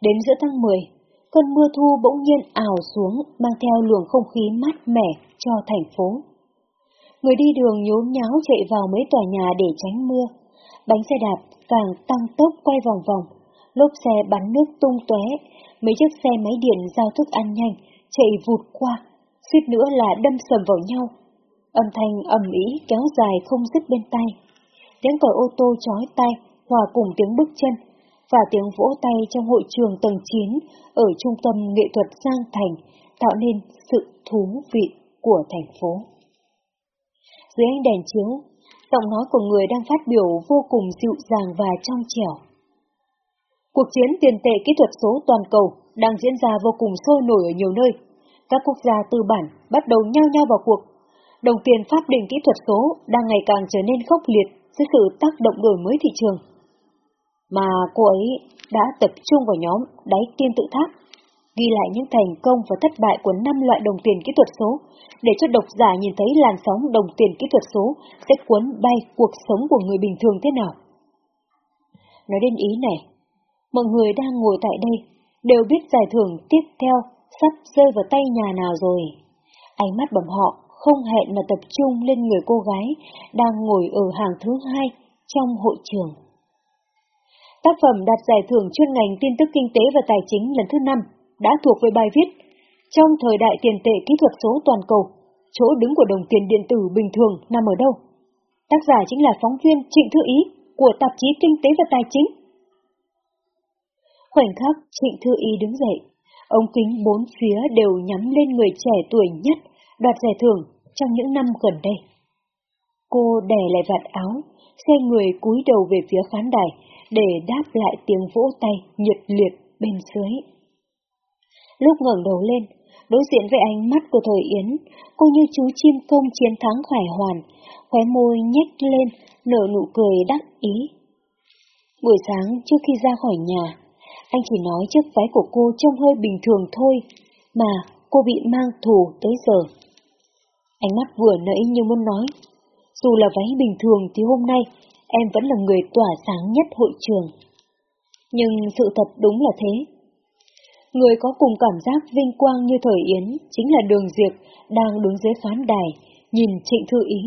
Speaker 1: Đến giữa tháng 10, cơn mưa thu bỗng nhiên ảo xuống mang theo luồng không khí mát mẻ cho thành phố. Người đi đường nhốn nháo chạy vào mấy tòa nhà để tránh mưa. Bánh xe đạp càng tăng tốc quay vòng vòng, lốp xe bắn nước tung tóe, mấy chiếc xe máy điện giao thức ăn nhanh chạy vụt qua, suýt nữa là đâm sầm vào nhau. Âm thanh ầm ĩ kéo dài không dứt bên tai. Tiếng còi ô tô chói tai hòa cùng tiếng bước chân và tiếng vỗ tay trong hội trường tầng 9 ở trung tâm nghệ thuật Giang Thành tạo nên sự thú vị của thành phố. Dưới ánh đèn chiếu, giọng nói của người đang phát biểu vô cùng dịu dàng và trong trẻo. Cuộc chiến tiền tệ kỹ thuật số toàn cầu đang diễn ra vô cùng sôi nổi ở nhiều nơi. Các quốc gia tư bản bắt đầu nhao nhao vào cuộc. Đồng tiền pháp định kỹ thuật số đang ngày càng trở nên khốc liệt dưới sự tác động đổi mới thị trường. Mà cô ấy đã tập trung vào nhóm đáy tiên tự tháp, ghi lại những thành công và thất bại của năm loại đồng tiền kỹ thuật số, để cho độc giả nhìn thấy làn sóng đồng tiền kỹ thuật số sẽ cuốn bay cuộc sống của người bình thường thế nào. Nói đến ý này, mọi người đang ngồi tại đây đều biết giải thưởng tiếp theo sắp rơi vào tay nhà nào rồi. Ánh mắt bọn họ không hẹn mà tập trung lên người cô gái đang ngồi ở hàng thứ hai trong hội trường. Tác phẩm đạt giải thưởng chuyên ngành tin tức kinh tế và tài chính lần thứ năm đã thuộc về bài viết Trong thời đại tiền tệ kỹ thuật số toàn cầu, chỗ đứng của đồng tiền điện tử bình thường nằm ở đâu? Tác giả chính là phóng viên Trịnh Thư Ý của tạp chí Kinh tế và Tài chính. Khoảnh khắc Trịnh Thư Ý đứng dậy, ống kính bốn phía đều nhắm lên người trẻ tuổi nhất đoạt giải thưởng trong những năm gần đây. Cô đè lại vạt áo, xe người cúi đầu về phía khán đài để đáp lại tiếng vỗ tay nhiệt liệt bên dưới. Lúc ngẩng đầu lên, đối diện với ánh mắt của thời Yến, cô như chú chim công chiến thắng khải hoàn, khóe môi nhếch lên, nở nụ cười đắc ý. Buổi sáng trước khi ra khỏi nhà, anh chỉ nói chiếc váy của cô trông hơi bình thường thôi, mà cô bị mang thù tới giờ. Ánh mắt vừa nãy như muốn nói, dù là váy bình thường thì hôm nay em vẫn là người tỏa sáng nhất hội trường. Nhưng sự thật đúng là thế. Người có cùng cảm giác vinh quang như thời Yến chính là Đường Diệp đang đứng dưới khán đài, nhìn Trịnh Thư Ý.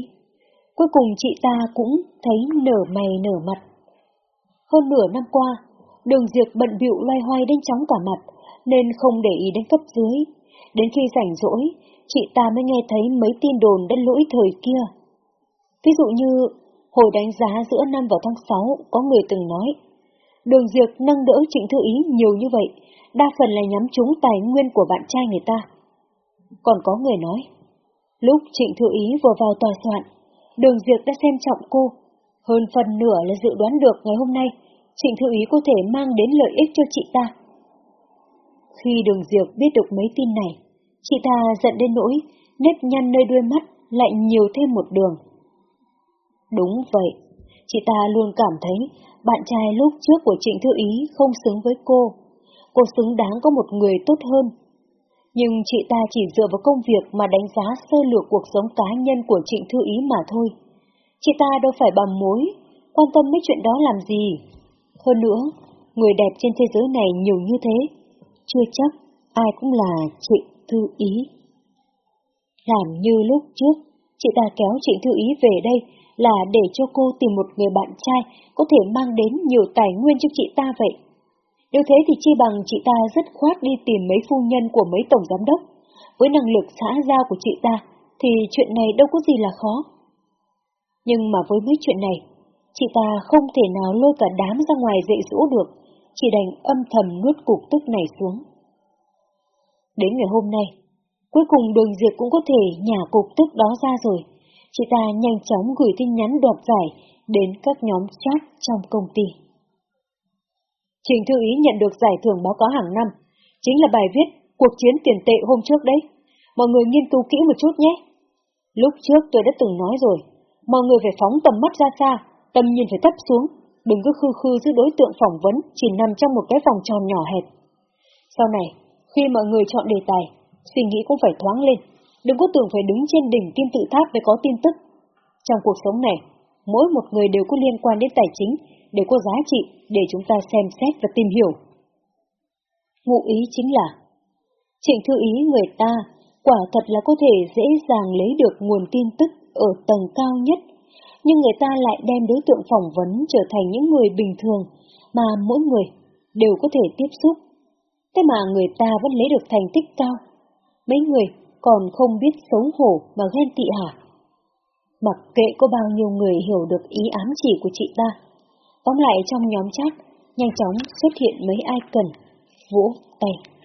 Speaker 1: Cuối cùng chị ta cũng thấy nở mày nở mặt. Hơn nửa năm qua, Đường Diệp bận bịu loay hoay đến chóng cả mặt, nên không để ý đến cấp dưới. Đến khi rảnh rỗi, chị ta mới nghe thấy mấy tin đồn đã lỗi thời kia. Ví dụ như, hồi đánh giá giữa năm vào tháng 6, có người từng nói, Đường diệt nâng đỡ Trịnh Thư Ý nhiều như vậy, đa phần là nhắm trúng tài nguyên của bạn trai người ta. Còn có người nói, lúc Trịnh Thư Ý vừa vào tòa soạn, Đường diệt đã xem trọng cô, hơn phần nửa là dự đoán được ngày hôm nay Trịnh Thư Ý có thể mang đến lợi ích cho chị ta. Khi Đường Diệp biết được mấy tin này, chị ta giận đến nỗi, nếp nhăn nơi đuôi mắt lại nhiều thêm một đường. Đúng vậy, chị ta luôn cảm thấy bạn trai lúc trước của Trịnh Thư Ý không xứng với cô. cô xứng đáng có một người tốt hơn. Nhưng chị ta chỉ dựa vào công việc mà đánh giá sơ lược cuộc sống cá nhân của Trịnh Thư Ý mà thôi. Chị ta đâu phải bằm mối, quan tâm mấy chuyện đó làm gì. Hơn nữa, người đẹp trên thế giới này nhiều như thế, chưa chắc ai cũng là Trịnh Thư Ý. Làm như lúc trước, chị ta kéo Trịnh Thư Ý về đây là để cho cô tìm một người bạn trai có thể mang đến nhiều tài nguyên cho chị ta vậy. Nếu thế thì chi bằng chị ta rất khoát đi tìm mấy phu nhân của mấy tổng giám đốc. Với năng lực xã giao của chị ta, thì chuyện này đâu có gì là khó. Nhưng mà với mấy chuyện này, chị ta không thể nào lôi cả đám ra ngoài dạy dỗ được, chỉ đành âm thầm nuốt cục tức này xuống. Đến ngày hôm nay, cuối cùng đường diệt cũng có thể nhả cục tức đó ra rồi. Chị ta nhanh chóng gửi tin nhắn đoạt giải đến các nhóm chat trong công ty. Trình Thư Ý nhận được giải thưởng báo cáo hàng năm, chính là bài viết Cuộc chiến tiền tệ hôm trước đấy. Mọi người nghiên cứu kỹ một chút nhé. Lúc trước tôi đã từng nói rồi, mọi người phải phóng tầm mắt ra xa, tầm nhìn phải thấp xuống, đừng cứ khư khư giữ đối tượng phỏng vấn chỉ nằm trong một cái vòng tròn nhỏ hẹp. Sau này, khi mọi người chọn đề tài, suy nghĩ cũng phải thoáng lên, đừng có tưởng phải đứng trên đỉnh kim tự tháp để có tin tức. Trong cuộc sống này, mỗi một người đều có liên quan đến tài chính, đều có giá trị để chúng ta xem xét và tìm hiểu. Ngụ ý chính là, trịnh thư ý người ta quả thật là có thể dễ dàng lấy được nguồn tin tức ở tầng cao nhất, nhưng người ta lại đem đối tượng phỏng vấn trở thành những người bình thường mà mỗi người đều có thể tiếp xúc. Thế mà người ta vẫn lấy được thành tích cao. Mấy người còn không biết xấu hổ mà ghen tị hả? Mặc kệ có bao nhiêu người hiểu được ý ám chỉ của chị ta, Tóm lại trong nhóm chat, nhanh chóng xuất hiện mấy ai cần vỗ tay.